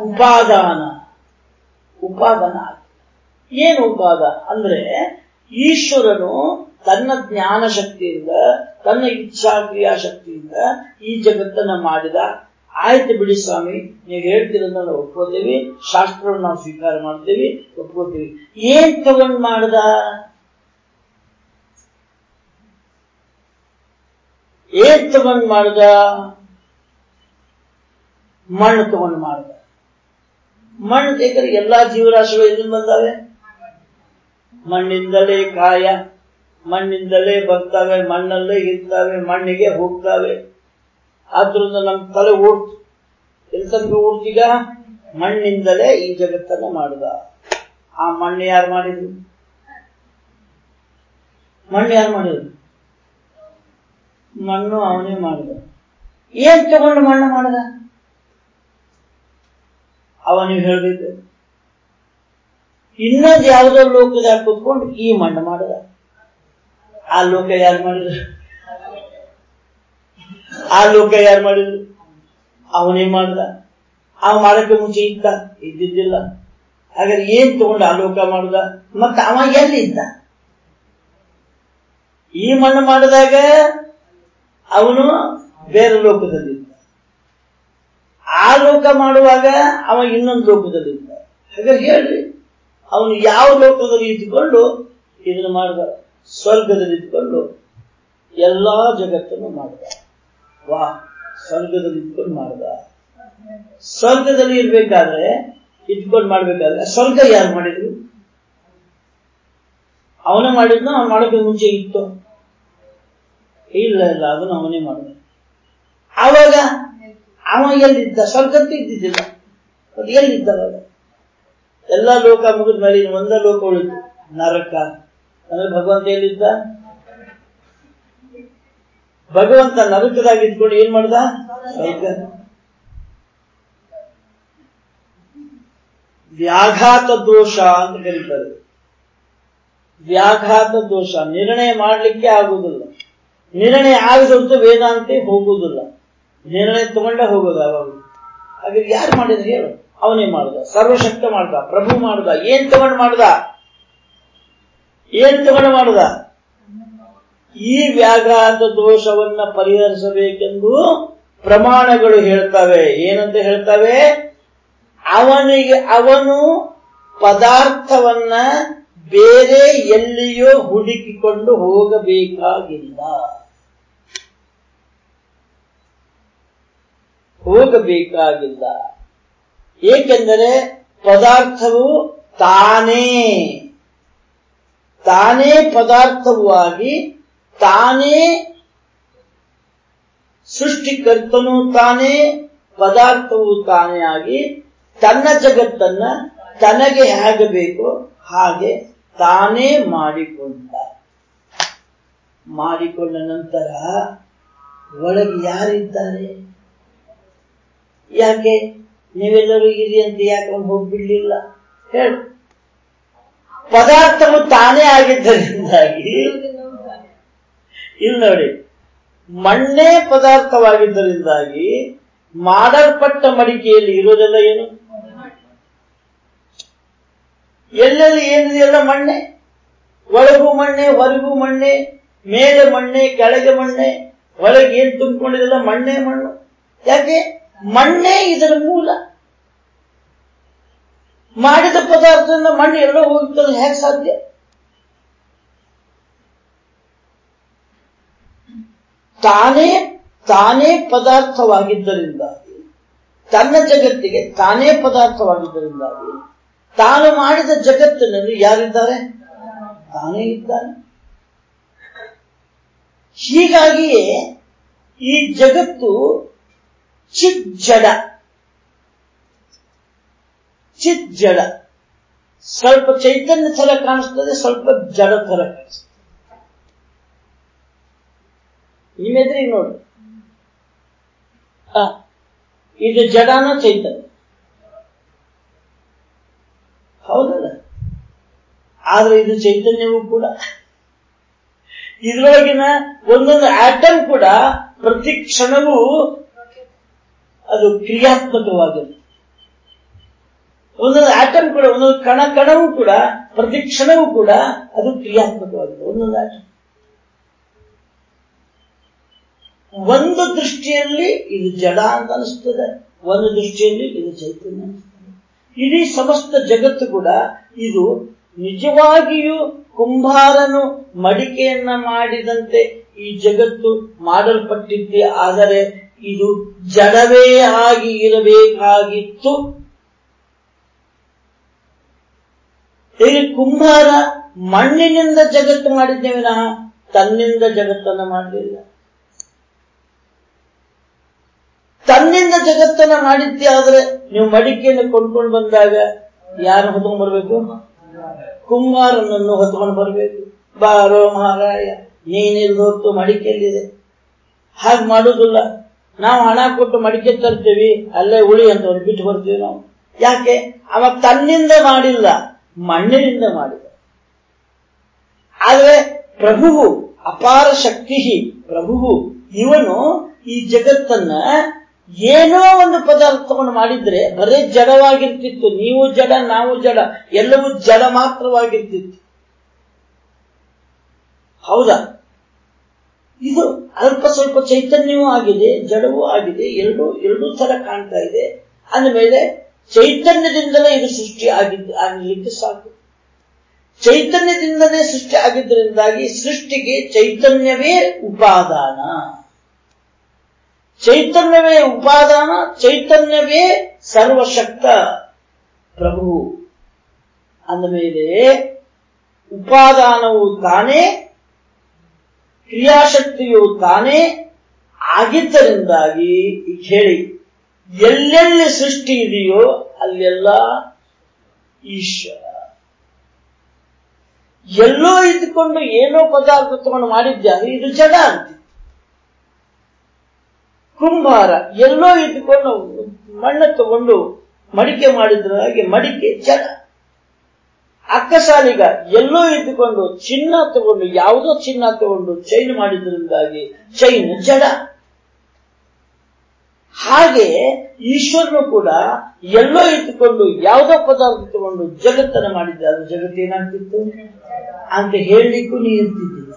A: ಉಪಾದಾನ. ಉಪಾದಾನ ಏನು ಉಪಾದ? ಅಂದ್ರೆ ಈಶ್ವರನು ತನ್ನ ಜ್ಞಾನ ಶಕ್ತಿಯಿಂದ, ತನ್ನ ಇಚ್ಛಾ ಕ್ರಿಯಾ ಶಕ್ತಿಯಿಂದ ಈ ಜಗತ್ತನ್ನ ಮಾಡಿದ. ಆಯ್ತು ಬಿಡಿ ಸ್ವಾಮಿ, ನೀವು ಹೇಳ್ತಿರೋದನ್ನ ನಾವು ಒಪ್ಕೋತೀವಿ, ಶಾಸ್ತ್ರವನ್ನು ನಾವು ಸ್ವೀಕಾರ ಮಾಡ್ತೀವಿ, ಒಪ್ಕೋತೀವಿ. ಏನ್ ತಗೊಂಡ್ ಮಾಡ್ದ ಏನ್ ತಗೊಂಡ್ ಮಾಡ್ದ, ಮಣ್ಣು ತಗೊಂಡು ಮಾಡ್ದ. ಮಣ್ಣು ತೆಗೆದ್ರೆ ಎಲ್ಲಾ ಜೀವರಾಶಿಗಳು ಎಲ್ಲಿಂದ ಬಂದಾವೆ? ಮಣ್ಣಿಂದಲೇ ಕಾಯ, ಮಣ್ಣಿಂದಲೇ ಬರ್ತವೆ, ಮಣ್ಣಲ್ಲೇ ಇರ್ತಾವೆ, ಮಣ್ಣಿಗೆ ಹೋಗ್ತವೆ. ಆದ್ರಿಂದ ನಮ್ ತಲೆ ಊಟ ಎಲ್ಲಿ ತನಕ ಮಣ್ಣಿಂದಲೇ ಈ ಜಗತ್ತನ್ನ ಮಾಡಿದ. ಆ ಮಣ್ಣು ಯಾರು ಮಾಡಿದ್ರು? ಮಣ್ಣು ಯಾರು ಮಾಡಿದ್ರು? ಮಣ್ಣು ಅವನೇ ಮಾಡಿದ. ಏನ್ ತಗೊಂಡು ಮಣ್ಣು ಮಾಡಿದ? ಅವನು ನೀವು ಹೇಳ್ಬೇಕು ಇನ್ನೊಂದು ಯಾವುದೋ ಲೋಕದಾಗ ಕುತ್ಕೊಂಡು ಈ ಮಣ್ಣು ಮಾಡಿದ. ಆ ಲೋಕ ಯಾರು ಮಾಡಿದ್ರು? ಆ ಲೋಕ ಯಾರು ಮಾಡಿದ್ರು? ಅವನೇ ಮಾಡ್ದ. ಅವ ಮಾಡಕ್ಕೆ ಮುಂಚೆ ಇದ್ದ? ಇದ್ದಿದ್ದಿಲ್ಲ. ಹಾಗಾದ್ರೆ ಏನ್ ತಗೊಂಡು ಆ ಲೋಕ ಮಾಡುದ? ಮತ್ತ ಅವ ಎಲ್ಲಿದ್ದ ಈ ಮಣ್ಣು ಮಾಡಿದಾಗ ಅವನು ಬೇರೆ ಲೋಕದಲ್ಲಿದ್ದ ಆ ಲೋಕ ಮಾಡುವಾಗ ಅವ ಇನ್ನೊಂದು ಲೋಕದಲ್ಲಿದ್ದ ಹಾಗಾಗಿ ಹೇಳ್ರಿ, ಅವನು ಯಾವ ಲೋಕದಲ್ಲಿ ಇದ್ದುಕೊಂಡು ಇದನ್ನು ಮಾಡಿದ? ಸ್ವರ್ಗದಲ್ಲಿ ಇದ್ದುಕೊಂಡು ಎಲ್ಲಾ ಜಗತ್ತನ್ನು ಮಾಡಿದ. ವಾ, ಸ್ವರ್ಗದಲ್ಲಿ ಇದ್ಕೊಂಡು ಮಾಡಿದ. ಸ್ವರ್ಗದಲ್ಲಿ ಇರ್ಬೇಕಾದ್ರೆ ಇದ್ಕೊಂಡು ಮಾಡ್ಬೇಕಾದ್ರೆ, ಸ್ವರ್ಗ ಯಾರು ಮಾಡಿದ್ರು? ಅವನು ಮಾಡಿದ್ನ, ಅವನು ಮಾಡೋಕೆ ಮುಂಚೆ ಇತ್ತು? ಇಲ್ಲ ಇಲ್ಲ, ಅದನ್ನು ಅವನೇ ಮಾಡಿದ. ಆವಾಗ ಅವ ಎಲ್ಲಿದ್ದ? ಸ್ವರ್ಗಕ್ಕೆ ಇದ್ದಿದ್ದಿಲ್ಲ. ಅದು ಎಲ್ಲಿದ್ದ ಎಲ್ಲ ಲೋಕ ಮುಗಿದ ಮೇಲೆ ಒಂದೇ ಲೋಕ ಉಳಿತು. ನರಕ. ಅಂದ್ರೆ ಭಗವಂತ ಎಲ್ಲಿದ್ದ? ಭಗವಂತ ನರಕದಾಗ ಇದ್ಕೊಂಡು ಏನ್ ಮಾಡ್ದ? ವ್ಯಾಘಾತ ದೋಷ ಅಂತ ಕರೀತಾರೆ. ವ್ಯಾಘಾತ ದೋಷ. ನಿರ್ಣಯ ಮಾಡಲಿಕ್ಕೆ ಆಗುವುದಿಲ್ಲ. ನಿರ್ಣಯ ಆಗದಂತೂ ವೇದಾಂತೆ ಹೋಗುವುದಿಲ್ಲ. ನಿರ್ಣಯ ತಗೊಂಡೇ ಹೋಗೋದು ಅವನು ಹಾಗೆ ಯಾರು ಮಾಡಿದ್ರು ಹೇಳು. ಅವನೇ ಮಾಡ್ದ, ಸರ್ವಶಕ್ತ ಮಾಡ್ದ, ಪ್ರಭು ಮಾಡ್ದ, ಏನ್ ತಗೊಂಡ್ ಮಾಡ್ದ? ಏನ್ ತಗೊಂಡ ಮಾಡ್ದ? ಈ ವ್ಯಾಘಾತ ದೋಷವನ್ನ ಪರಿಹರಿಸಬೇಕೆಂದು ಪ್ರಮಾಣಗಳು ಹೇಳ್ತವೆ. ಏನಂತ ಹೇಳ್ತವೆ? ಅವನಿಗೆ ಅವನು ಪದಾರ್ಥವನ್ನ ಬೇರೆ ಎಲ್ಲಿಯೋ ಹುಡುಕಿಕೊಂಡು ಹೋಗಬೇಕಾಗಿಲ್ಲ. ಹೋಗಬೇಕಾಗಿಲ್ಲ. ಏಕೆಂದರೆ ಪದಾರ್ಥವು ತಾನೇ. ತಾನೇ ಪದಾರ್ಥವೂ ಆಗಿ ತಾನೇ ಸೃಷ್ಟಿಕರ್ತನು ತಾನೇ, ಪದಾರ್ಥವು ತಾನೇ ಆಗಿ ತನ್ನ ಜಗತ್ತನ್ನ ತನಗೆ ಆಗಬೇಕು ಹಾಗೆ ತಾನೇ ಮಾಡಿಕೊಂಡ. ಮಾಡಿಕೊಂಡ ನಂತರ ಒಳಗೆ ಯಾರಿದ್ದಾರೆ? ಯಾಕೆ? ನೀವೆಲ್ಲರೂ ಇರಿ ಅಂತ ಯಾಕೆ ಅವ್ನು ಹೋಗ್ಬಿಡ್ಲಿಲ್ಲ? ಹೇಳು. ಪದಾರ್ಥವು ತಾನೇ ಆಗಿದ್ದರಿಂದಾಗಿ, ಇಲ್ಲಿ ನೋಡಿ, ಮಣ್ಣೇ ಪದಾರ್ಥವಾಗಿದ್ದರಿಂದಾಗಿ ಮಾಡಲ್ಪಟ್ಟ ಮಡಿಕೆಯಲ್ಲಿ ಇರೋದೆಲ್ಲ ಏನು? ಎಲ್ಲೆಲ್ಲಿ ಏನಿದೆಯಲ್ಲ ಮಣ್ಣೆ? ಒಳಗೂ ಮಣ್ಣೆ, ಹೊರಗು ಮಣ್ಣೆ, ಮೇಲೆ ಮಣ್ಣೆ, ಕೆಳಗೆ ಮಣ್ಣೆ, ಒಳಗೆ ಏನ್ ತುಂಬಿಕೊಂಡಿದೆಲ್ಲ ಮಣ್ಣೆ ಮಣ್ಣು. ಯಾಕೆ? ಮಣ್ಣೆ ಇದರ ಮೂಲ. ಮಾಡಿದ ಪದಾರ್ಥದಿಂದ ಮಣ್ಣು ಎಲ್ಲೋ ಹೋಗ್ತದೆ ಹೇಗೆ ಸಾಧ್ಯ? ತಾನೇ ತಾನೇ ಪದಾರ್ಥವಾಗಿದ್ದರಿಂದಾಗಿ ತನ್ನ ಜಗತ್ತಿಗೆ ತಾನೇ ಪದಾರ್ಥವಾಗಿದ್ದರಿಂದಾಗಿ ತಾನು ಮಾಡಿದ ಜಗತ್ತಿನಲ್ಲಿ ಯಾರಿದ್ದಾರೆ? ತಾನೇ ಇದ್ದಾನೆ. ಹೀಗಾಗಿಯೇ ಈ ಜಗತ್ತು ಚಿಜ್ಜಡ. ಚಿಜ್ಜಡ. ಸ್ವಲ್ಪ ಚೈತನ್ಯ ಥರ ಕಾಣಿಸ್ತದೆ, ಸ್ವಲ್ಪ ಜಡ ಥರ ಕಾಣಿಸ್ತದೆ. ನಿಮ್ಮೆದ್ರಿಗೆ ನೋಡಿ. ಇದು ಜಡನ ಚೈತನ್ಯ? ಹೌದಲ್ಲ? ಆದ್ರೆ ಇದು ಚೈತನ್ಯವೂ ಕೂಡ. ಇದರೊಳಗಿನ ಒಂದೊಂದು ಆಟಮ್ ಕೂಡ ಪ್ರತಿ ಕ್ಷಣವೂ ಅದು ಕ್ರಿಯಾತ್ಮಕವಾಗಿದೆ ಒಂದೊಂದು ಆಟಮ್ ಕೂಡ, ಒಂದೊಂದು ಕಣ, ಕಣವೂ ಕೂಡ, ಪ್ರತಿ ಕ್ಷಣವೂ ಕೂಡ ಅದು ಕ್ರಿಯಾತ್ಮಕವಾಗಿದೆ ಒಂದೊಂದು ಆಟಮ್ ಒಂದು ದೃಷ್ಟಿಯಲ್ಲಿ ಇದು ಜಡ ಅಂತ ಅನಿಸ್ತದೆ, ಒಂದು ದೃಷ್ಟಿಯಲ್ಲಿ ಇದು ಚೈತನ್ಯ ಇಡೀ ಸಮಸ್ತ ಜಗತ್ತು ಕೂಡ ಇದು ನಿಜವಾಗಿಯೂ ಕುಂಬಾರನು ಮಡಿಕೆಯನ್ನ ಮಾಡಿದಂತೆ ಈ ಜಗತ್ತು ಮಾಡಲ್ಪಟ್ಟಿದ್ದೆ. ಆದರೆ ಇದು ಜಡವೇ ಆಗಿ ಇರಬೇಕಾಗಿತ್ತು. ಇಲ್ಲಿ ಕುಂಬಾರ ಮಣ್ಣಿನಿಂದ ಜಗತ್ತು ಮಾಡಿದ್ದೇವಿನ ತನ್ನಿಂದ ಜಗತ್ತನ್ನು ಮಾಡಲಿಲ್ಲ. ತನ್ನಿಂದ ಜಗತ್ತನ್ನ ಮಾಡಿದ್ದೆ, ಆದ್ರೆ ನೀವು ಮಡಿಕೆಯನ್ನು ಕೊಂಡ್ಕೊಂಡು ಬಂದಾಗ ಯಾರು ಹೊತ್ಕೊಂಡು ಬರಬೇಕು? ಕುಮಾರನನ್ನು ಹೊತ್ಕೊಂಡು ಬರ್ಬೇಕು. ಬಾರೋ ಮಹಾರಾಯ ನೀನಿಲ್ ಹೊತ್ತು ಮಡಿಕೆಯಲ್ಲಿದೆ. ಹಾಗೆ ಮಾಡುದಿಲ್ಲ. ನಾವು ಹಣ ಕೊಟ್ಟು ಮಡಿಕೆ ತರ್ತೀವಿ, ಅಲ್ಲೇ ಉಳಿ ಅಂತ ಬಿಟ್ಟು ಬರ್ತೀವಿ ನಾವು. ಯಾಕೆ? ಅವ ತನ್ನಿಂದ ಮಾಡಿಲ್ಲ, ಮಣ್ಣಿನಿಂದ ಮಾಡಿದ. ಆದರೆ ಪ್ರಭುವು, ಅಪಾರ ಶಕ್ತಿ ಪ್ರಭುವು, ಇವನು ಈ ಜಗತ್ತನ್ನ ಏನೋ ಒಂದು ಪದಾರ್ಥವನ್ನು ಮಾಡಿದ್ರೆ ಬರೇ ಜಡವಾಗಿರ್ತಿತ್ತು, ನೀವು ಜಡ, ನಾವು ಜಡ, ಎಲ್ಲವೂ ಜಡ ಮಾತ್ರವಾಗಿರ್ತಿತ್ತು. ಹೌದಾ? ಇದು ಅಲ್ಪ ಸ್ವಲ್ಪ ಚೈತನ್ಯವೂ ಆಗಿದೆ, ಜಡವೂ ಆಗಿದೆ, ಎರಡೂ ಎರಡೂ ತರ ಕಾಣ್ತಾ ಇದೆ. ಅಂದಮೇಲೆ ಚೈತನ್ಯದಿಂದಲೇ ಇದು ಸೃಷ್ಟಿ ಆಗಿದ್ದು ಆಗಲಿಕ್ಕೆ ಸಾಕು. ಚೈತನ್ಯದಿಂದಲೇ ಸೃಷ್ಟಿ ಆಗಿದ್ದರಿಂದಾಗಿ ಸೃಷ್ಟಿಗೆ ಚೈತನ್ಯವೇ ಉಪಾದಾನ. ಚೈತನ್ಯವೇ ಉಪಾದಾನ, ಚೈತನ್ಯವೇ ಸರ್ವಶಕ್ತ ಪ್ರಭು ಅಂದಮೇಲೆ ಉಪಾದಾನವು ತಾನೇ, ಕ್ರಿಯಾಶಕ್ತಿಯು ತಾನೇ ಆಗಿದ್ದರಿಂದಾಗಿ ಹೇಳಿ, ಎಲ್ಲೆಲ್ಲಿ ಸೃಷ್ಟಿ ಇದೆಯೋ ಅಲ್ಲೆಲ್ಲ ಈಶ್ವರ. ಎಲ್ಲೋ ಇದ್ದುಕೊಂಡು ಏನೋ ಪದಾರ್ಥ ತಗೊಂಡು ಇದು ಜಡ ಅಂತ. ಕುಂಬಾರ ಎಲ್ಲೋ ಇದ್ದುಕೊಂಡು ಮಣ್ಣ ತಗೊಂಡು ಮಡಿಕೆ ಮಾಡಿದ್ರ ಹಾಗೆ ಮಡಿಕೆ ಜಡ ಅಕ್ಕಸಾಲಿಗ ಎಲ್ಲೋ ಇದ್ದುಕೊಂಡು ಚಿನ್ನ ತಗೊಂಡು, ಯಾವುದೋ ಚಿನ್ನ ತಗೊಂಡು ಚೈನ್ ಮಾಡಿದ್ರಿಂದಾಗಿ ಚೈನ್ ಜಡ. ಹಾಗೆ ಈಶ್ವರನು ಕೂಡ ಎಲ್ಲೋ ಇದ್ದುಕೊಂಡು ಯಾವುದೋ ಪದಾರ್ಥ ತಗೊಂಡು ಜಗತ್ತನ್ನು ಮಾಡಿದ್ದ. ಅದು ಜಗತ್ತೇನಾಗ್ತಿತ್ತು ಅಂತ ಹೇಳಲಿಕ್ಕೂ ನೀ ಇರ್ತಿದ್ದಿಲ್ಲ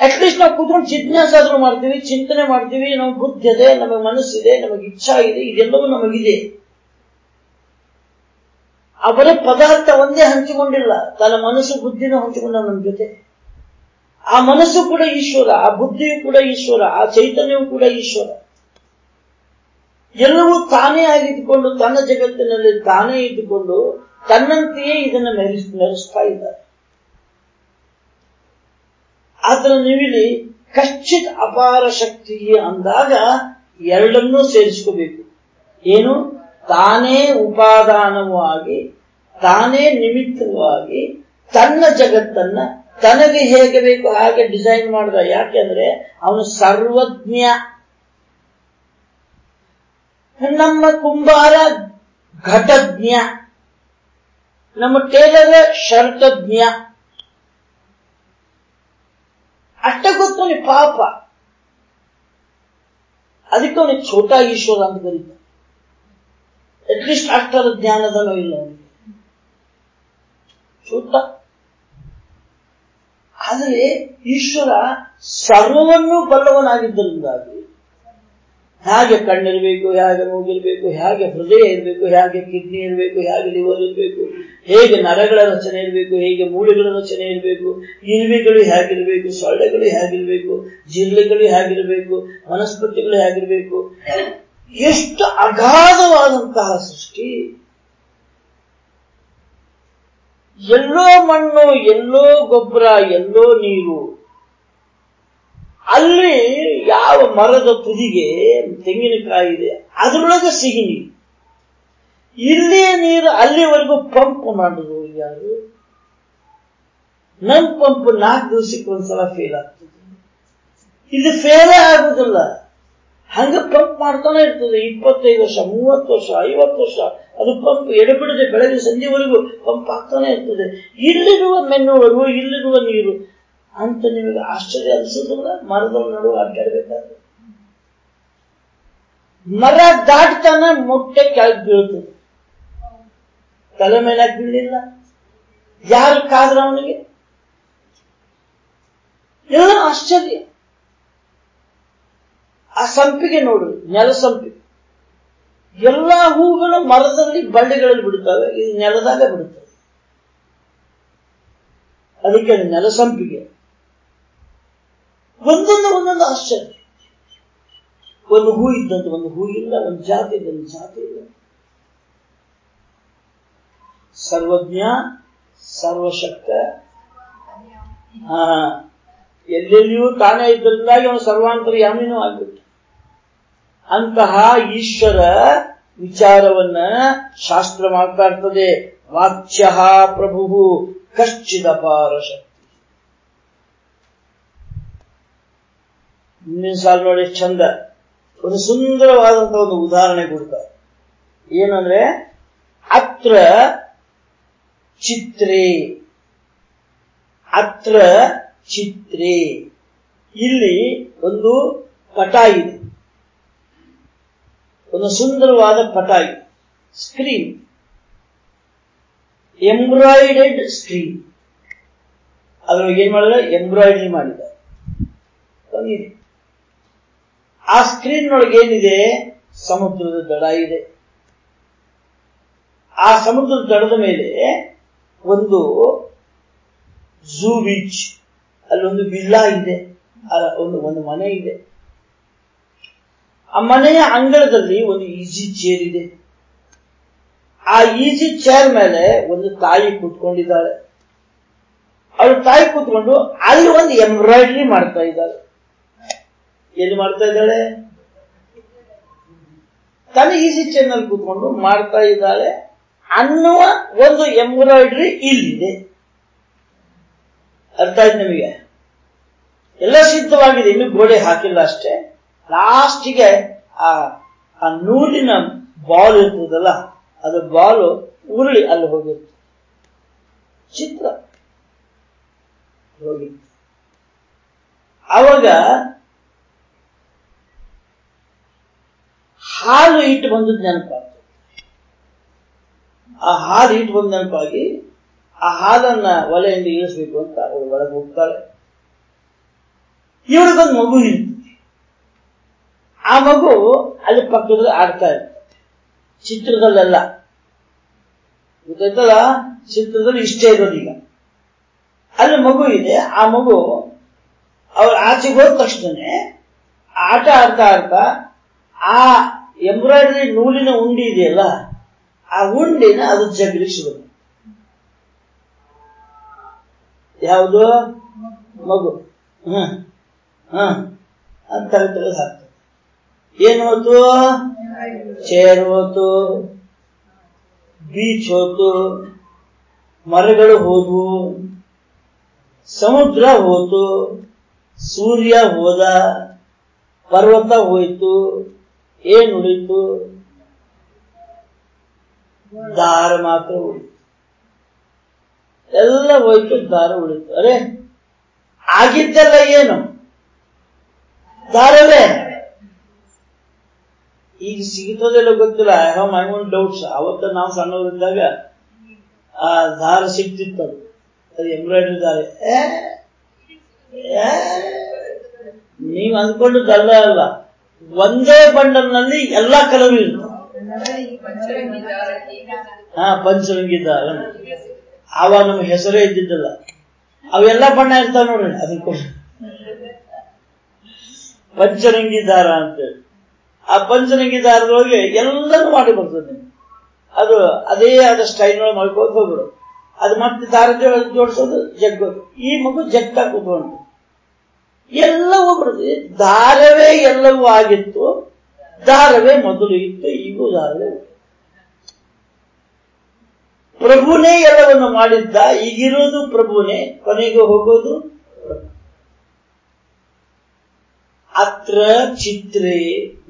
A: ಅಟ್ಲೀಸ್ಟ್ ನಾವು ಕೂತ್ಕೊಂಡು ಜಿಜ್ಞಾಸ ಆದ್ರೂ ಮಾಡ್ತೀವಿ, ಚಿಂತನೆ ಮಾಡ್ತೀವಿ, ನಮ್ಗೆ ಬುದ್ಧಿ ಇದೆ ನಮಗೆ ಮನಸ್ಸಿದೆ, ನಮಗೆ ಇಚ್ಛಾ ಇದೆ ಇದೆಲ್ಲವೂ ನಮಗಿದೆ. ಅವರೇ ಪದಾರ್ಥ ಒಂದೇ ಹಂಚಿಕೊಂಡಿಲ್ಲ, ತನ್ನ ಮನಸ್ಸು ಬುದ್ಧಿನ ಹಂಚಿಕೊಂಡ ನಮ್ಮ ಜೊತೆ. ಆ ಮನಸ್ಸು ಕೂಡ ಈಶ್ವರ, ಆ ಬುದ್ಧಿಯು ಕೂಡ ಈಶ್ವರ, ಆ ಚೈತನ್ಯವೂ ಕೂಡ ಈಶ್ವರ. ಎಲ್ಲವೂ ತಾನೇ ಆಗಿದ್ದುಕೊಂಡು, ತನ್ನ ಜಗತ್ತಿನಲ್ಲಿ ತಾನೇ ಇದ್ದುಕೊಂಡು, ತನ್ನಂತೆಯೇ ಇದನ್ನು ಮೆರೆಸ್ ಮೆರೆಸ್ತಾ ಇದ್ದಾರೆ. ಆದ್ರೆ ನೀವಿಲ್ಲಿ ಕಶ್ಚಿತ್ ಅಪಾರ ಶಕ್ತಿ ಅಂದಾಗ ಎರಡನ್ನೂ ಸೇರಿಸ್ಕೋಬೇಕು. ಏನು? ತಾನೇ ಉಪಾದಾನವಾಗಿ ತಾನೇ ನಿಮಿತ್ತವಾಗಿ ತನ್ನ ಜಗತ್ತನ್ನ ತನಗೆ ಹೇಗೆ ಬೇಕು ಹಾಗೆ ಡಿಸೈನ್ ಮಾಡಿದ ಯಾಕೆಂದ್ರೆ ಅವನು ಸರ್ವಜ್ಞ. ನಮ್ಮ ಕುಂಬಾರ ಘಟಜ್ಞ. ನಮ್ಮ ಟೇಲರ್ ಶರ್ತಜ್ಞ. ಅಷ್ಟ ಗೊತ್ತವನಿ ಪಾಪ. ಅದಕ್ಕೆ ಅವನಿಗೆ ಛೋಟಾ ಈಶ್ವರ ಅಂತ ಕರೀತಾರೆ ಅಟ್ಲೀಸ್ಟ್ ಅಷ್ಟರ ಜ್ಞಾನದನೋ ಇಲ್ಲ ಅವನಿಗೆ. ಛೋಟ. ಆದರೆ ಈಶ್ವರ ಸರ್ವವನ್ನು ಬಲ್ಲವನಾಗಿದ್ದರಿಂದಾಗಿ ಹೇಗೆ ಕಣ್ಣಿರಬೇಕು, ಹೇಗೆ ಮೂಗಿರಬೇಕು, ಹೇಗೆ ಹೃದಯ ಇರಬೇಕು, ಹೇಗೆ ಕಿಡ್ನಿ ಇರಬೇಕು, ಹೇಗೆ ಲಿವರ್ ಇರಬೇಕು. ಹೇಗೆ ನರಗಳ ರಚನೆ ಇರಬೇಕು, ಹೇಗೆ ಮೂಳೆಗಳ ರಚನೆ ಇರಬೇಕು, ಇರುವೆಗಳು ಹೇಗಿರಬೇಕು, ಸೊಳ್ಳೆಗಳು ಹೇಗಿರಬೇಕು ಜಿರ್ಲೆಗಳು ಹೇಗಿರಬೇಕು, ವನಸ್ಪತಿಗಳು ಹೇಗಿರಬೇಕು, ಎಷ್ಟು ಅಗಾಧವಾದಂತಹ ಸೃಷ್ಟಿ. ಎಲ್ಲೋ ಮಣ್ಣು, ಎಲ್ಲೋ ಗೊಬ್ಬರ, ಎಲ್ಲೋ ನೀರು. ಅಲ್ಲಿ ಯಾವ ಮರದ ತುದಿಗೆ ತೆಂಗಿನಕಾಯಿ ಇದೆ, ಅದರೊಳಗೆ ಸಿಹಿ ಇಲ್ಲಿಯ ನೀರು ಅಲ್ಲಿವರೆಗೂ ಪಂಪ್ ಮಾಡುದು ಯಾರು? ನನ್ ಪಂಪ್ ನಾಲ್ಕು ದಿವಸಕ್ಕೆ ಒಂದ್ಸಲ ಫೇಲ್ ಆಗ್ತದೆ. ಇದು ಫೇಲ ಆಗುದಿಲ್ಲ. ಹಂಗ ಪಂಪ್ ಮಾಡ್ತಾನೆ ಇರ್ತದೆ. ಇಪ್ಪತ್ತೈದು ವರ್ಷ, ಮೂವತ್ತು ವರ್ಷ, ಐವತ್ತು ವರ್ಷ ಅದು ಪಂಪ್ ಎಡಬಿಡದೆ ಬೆಳಗ್ಗೆ ಸಂಜೆವರೆಗೂ ಪಂಪ್ ಆಗ್ತಾನೆ ಇರ್ತದೆ. ಇಲ್ಲಿರುವ ಮೆನ್ನುವರು ಇಲ್ಲಿರುವ ನೀರು. ಅಂತ ನಿಮಗೆ ಆಶ್ಚರ್ಯ ಅನಿಸೋದಿಲ್ಲ? ಮರದ ನಡುವೆ ಅಡ್ಡಾಡ್ಬೇಕಾದ್ರೆ. ಮರ ದಾಟ್ತಾನೆ ಮೊಟ್ಟೆ ಕೆಳಗೆ ಬೀಳ್ತದೆ. ತಲೆ ಮೇಲೆ ಬೀಳಲಿಲ್ಲ ಯಾರು ಕಾದ್ರ ಅವನಿಗೆ? ಎಲ್ಲ ಆಶ್ಚರ್ಯ. ಆ ಸಂಪಿಗೆ ನೋಡು, ನೆಲ ಸಂಪಿಗೆ ಎಲ್ಲಾ ಹೂಗಳು ಮರದಲ್ಲಿ ಬಳ್ಳಿಗಳಲ್ಲಿ ಬಿಡುತ್ತವೆ, ಇದು ನೆಲದಾಗ ಬಿಡುತ್ತವೆ. ಅದಕ್ಕೆ ನೆಲ ಸಂಪಿಗೆ. ಒಂದೊಂದು ಒಂದೊಂದು ಆಶ್ಚರ್ಯ. ಒಂದು ಹೂ ಇದ್ದಂತ, ಒಂದು ಹೂ ಇಲ್ಲ, ಒಂದು ಜಾತಿ ಒಂದು ಜಾತಿ ಇಲ್ಲ. ಸರ್ವಜ್ಞ, ಸರ್ವಶಕ್ತ. ಎಲ್ಲೆಲ್ಲಿಯೂ ತಾನೇ ಇದ್ದರಿಂದಾಗಿ ಅವನು ಸರ್ವಾಂತರ್ಯಾಮಿನೂ ಆಗ್ಬಿಟ್ಟು. ಅಂತಹ ಈಶ್ವರ ವಿಚಾರವನ್ನ ಶಾಸ್ತ್ರ ಮಾಡ್ತಾ ಇರ್ತದೆ. ವಾಚ್ಯ ಪ್ರಭು ಕಶ್ಚಿದಪಾರ ಶಕ್ತಿ ಮುಂದಿನ ಸಾಲ ನೋಡಿ ಚಂದ ಒಂದು ಸುಂದರವಾದಂತಹ ಒಂದು ಉದಾಹರಣೆ ಕೊಡ್ತಾರೆ. ಏನಂದ್ರೆ, ಅತ್ರ ಚಿತ್ರೇ. ಅತ್ರ ಚಿತ್ರೆ. ಇಲ್ಲಿ ಒಂದು ಪಟ ಇದೆ. ಒಂದು ಸುಂದರವಾದ ಪಟ ಇದೆ. ಸ್ಕ್ರೀನ್ ಎಂಬ್ರಾಯ್ಡೆಡ್ ಸ್ಕ್ರೀನ್ ಅದ್ರೊಳಗೆ ಏನ್ ಮಾಡಿದ್ರೆ ಎಂಬ್ರಾಯ್ಡ್ರಿ ಮಾಡಿದ ಆ ಸ್ಕ್ರೀನ್ ಒಳಗೆ ಏನಿದೆ? ಸಮುದ್ರದ ದಡ ಇದೆ. ಆ ಸಮುದ್ರದ ದಡದ ಮೇಲೆ ಒಂದು ಝೂ ಬೀಚ್ ಅಲ್ಲೊಂದು ವಿಲ್ಲಾ ಇದೆ. ಒಂದು ಒಂದು ಮನೆ ಇದೆ. ಆ ಮನೆಯ ಅಂಗಳದಲ್ಲಿ ಒಂದು ಈಜಿ ಚೇರ್ ಇದೆ. ಆ ಈಜಿ ಚೇರ್ ಮೇಲೆ ಒಂದು ತಾಯಿ ಕೂತ್ಕೊಂಡಿದ್ದಾಳೆ. ಅವಳು ತಾಯಿ ಕೂತ್ಕೊಂಡು ಅಲ್ಲಿ ಒಂದು ಎಂಬ್ರಾಯ್ಡ್ರಿ ಮಾಡ್ತಾ ಇದ್ದಾಳೆ. ಎಲ್ಲಿ ಮಾಡ್ತಾ ಇದ್ದಾಳೆ? ತನ್ನ ಈಸಿ ನಲ್ಲಿ ಕೂತ್ಕೊಂಡು ಮಾಡ್ತಾ ಇದ್ದಾಳೆ. ಅನ್ನುವ ಒಂದು ಎಂಬ್ರಾಯ್ಡ್ರಿ ಇಲ್ಲಿದೆ. ಅರ್ಥ ಆಯ್ತು ನಿಮಗೆ? ಎಲ್ಲ ಸಿದ್ಧವಾಗಿದೆ, ಇನ್ನು ಗೋಡೆ ಹಾಕಿಲ್ಲ ಅಷ್ಟೇ. ಲಾಸ್ಟಿಗೆ ಆ ಆ ನೂಲಿನ ಬಾಲ್ ಇರ್ತದಲ್ಲ, ಅದು ಬಾಲು ಉರುಳಿ ಅಲ್ಲಿ ಹೋಗಿರ್ತದೆ ಚಿತ್ರ ಹೋಗಿ ಅವಾಗ ಹಾಲು ಇಟ್ಟು ಬಂದದ್ದು ನೆನಪಾಗ್ತದೆ. ಆ ಹಾಲು ಇಟ್ಟು ಬಂದ ನೆನಪಾಗಿ ಆ ಹಾಲನ್ನ ಒಲೆಯಿಂದ ಇಳಿಸ್ಬೇಕು ಅಂತ ಅವಳು ಒಳಗೆ ಹೋಗ್ತಾಳೆ ಇವಳಿಗೊಂದು ಮಗು ಇರ್ತದೆ. ಆ ಮಗು ಅಲ್ಲಿ ಪಕ್ಕದಲ್ಲಿ ಆಡ್ತಾ ಇರ್ತದೆ. ಚಿತ್ರದಲ್ಲೆಲ್ಲ. ಗೊತ್ತಾಯ್ತಲ್ಲ? ಚಿತ್ರದಲ್ಲಿ ಇಷ್ಟೇ ಈಗ ಅಲ್ಲಿ ಮಗು ಇದೆ. ಆ ಮಗು ಅವ್ರ ಆಚೆಗೆ ಹೋದ ತಕ್ಷಣನೇ ಆಟ ಆಡ್ತಾ ಆಡ್ತಾ ಆ ಎಂಬ್ರಾಯ್ಡರಿ ನೂಲಿನ ಉಂಡಿ ಇದೆಯಲ್ಲ ಆ ಉಂಡಿನ ಅದು ಜಗಲಿಸುವುದು ಯಾವುದು? ಮಗು. ಹ ಹ. ಅಂತ ಹಾಕ್ತದೆ ಏನು ಹೋತು? ಚೇರ್ ಹೋತು. ಬೀಚ್ ಹೋತು. ಮರಗಳು ಹೋದವು. ಸಮುದ್ರ ಹೋತು. ಸೂರ್ಯ ಹೋದ. ಪರ್ವತ ಹೋಯ್ತು. ಏನ್ ಉಳಿತು? ದಾರ ಮಾತ್ರ ಉಳಿತು. ಎಲ್ಲ ಹೋಯ್ತು, ದಾರ ಉಳಿತು. ಅರೆ, ಆಗಿದ್ದೆಲ್ಲ ಏನು? ದಾರವೇ ಈಗ ಸಿಗ್ತದಿಲ್ಲ ಗೊತ್ತಿಲ್ಲ. I have my own doubts ಅವತ್ತ ನಾವು ಸಣ್ಣವರಿದ್ದಾಗ, ಆ, ದಾರ ಸಿಗ್ತಿತ್ತು ಅದು. ಅದು ಎಂಬ್ರಾಯ್ಡ್ರಿ ದಾರ. ನೀವು ಅಂದ್ಕೊಂಡದ್ದಲ್ಲ ಅಲ್ಲ ಒಂದೇ ಬಂಡಲ್ನಲ್ಲಿ ಎಲ್ಲಾ ಕಲರ್ ಇರ್ತವೆ ಹಾ ಪಂಚರಂಗಿ ದಾರ ಅವ ನಮ್ಗೆ ಹೆಸರೇ ಇದ್ದಿದ್ದಲ್ಲ. ಅವೆಲ್ಲ ಬಣ್ಣ ಇರ್ತಾವ ನೋಡ್ರಿ ಅದಕ್ಕೋಸ್ಕರ ಪಂಚರಂಗಿ ದಾರ ಅಂತೇಳಿ. ಆ ಪಂಚರಂಗಿ ದಾರದೊಳಗೆ ಎಲ್ಲಾನು ಮಾಡಿ ಬರ್ತದೆ ಅದು ಅದೇ ಆದ ಸ್ಟೈಲ್ ಒಳಗೆ ಮಾಡ್ಕೊಂಡು ಹೋಗ್ಬಿಡು. ಅದು ಮತ್ತೆ ದಾರ ಜೋಡಿಸೋದು ಜಗ್ಗೋದು ಈ ಮಗು ಜಗ್ತಾ ಕೂತ್ಕೊಂಡು ಎಲ್ಲವೂ ಬರ್ತದೆ ದಾರವೇ ಎಲ್ಲವೂ ಆಗಿತ್ತು. ದಾರವೇ ಮೊದಲು ಇತ್ತು, ಈಗೂ ಉಂಟು. ಪ್ರಭುನೇ ಎಲ್ಲವನ್ನು ಮಾಡಿದ್ದ ಈಗಿರೋದು ಪ್ರಭುನೇ, ಕೊನೆಗೆ ಹೋಗೋದು. ಅತ್ರ ಚಿತ್ರೇ,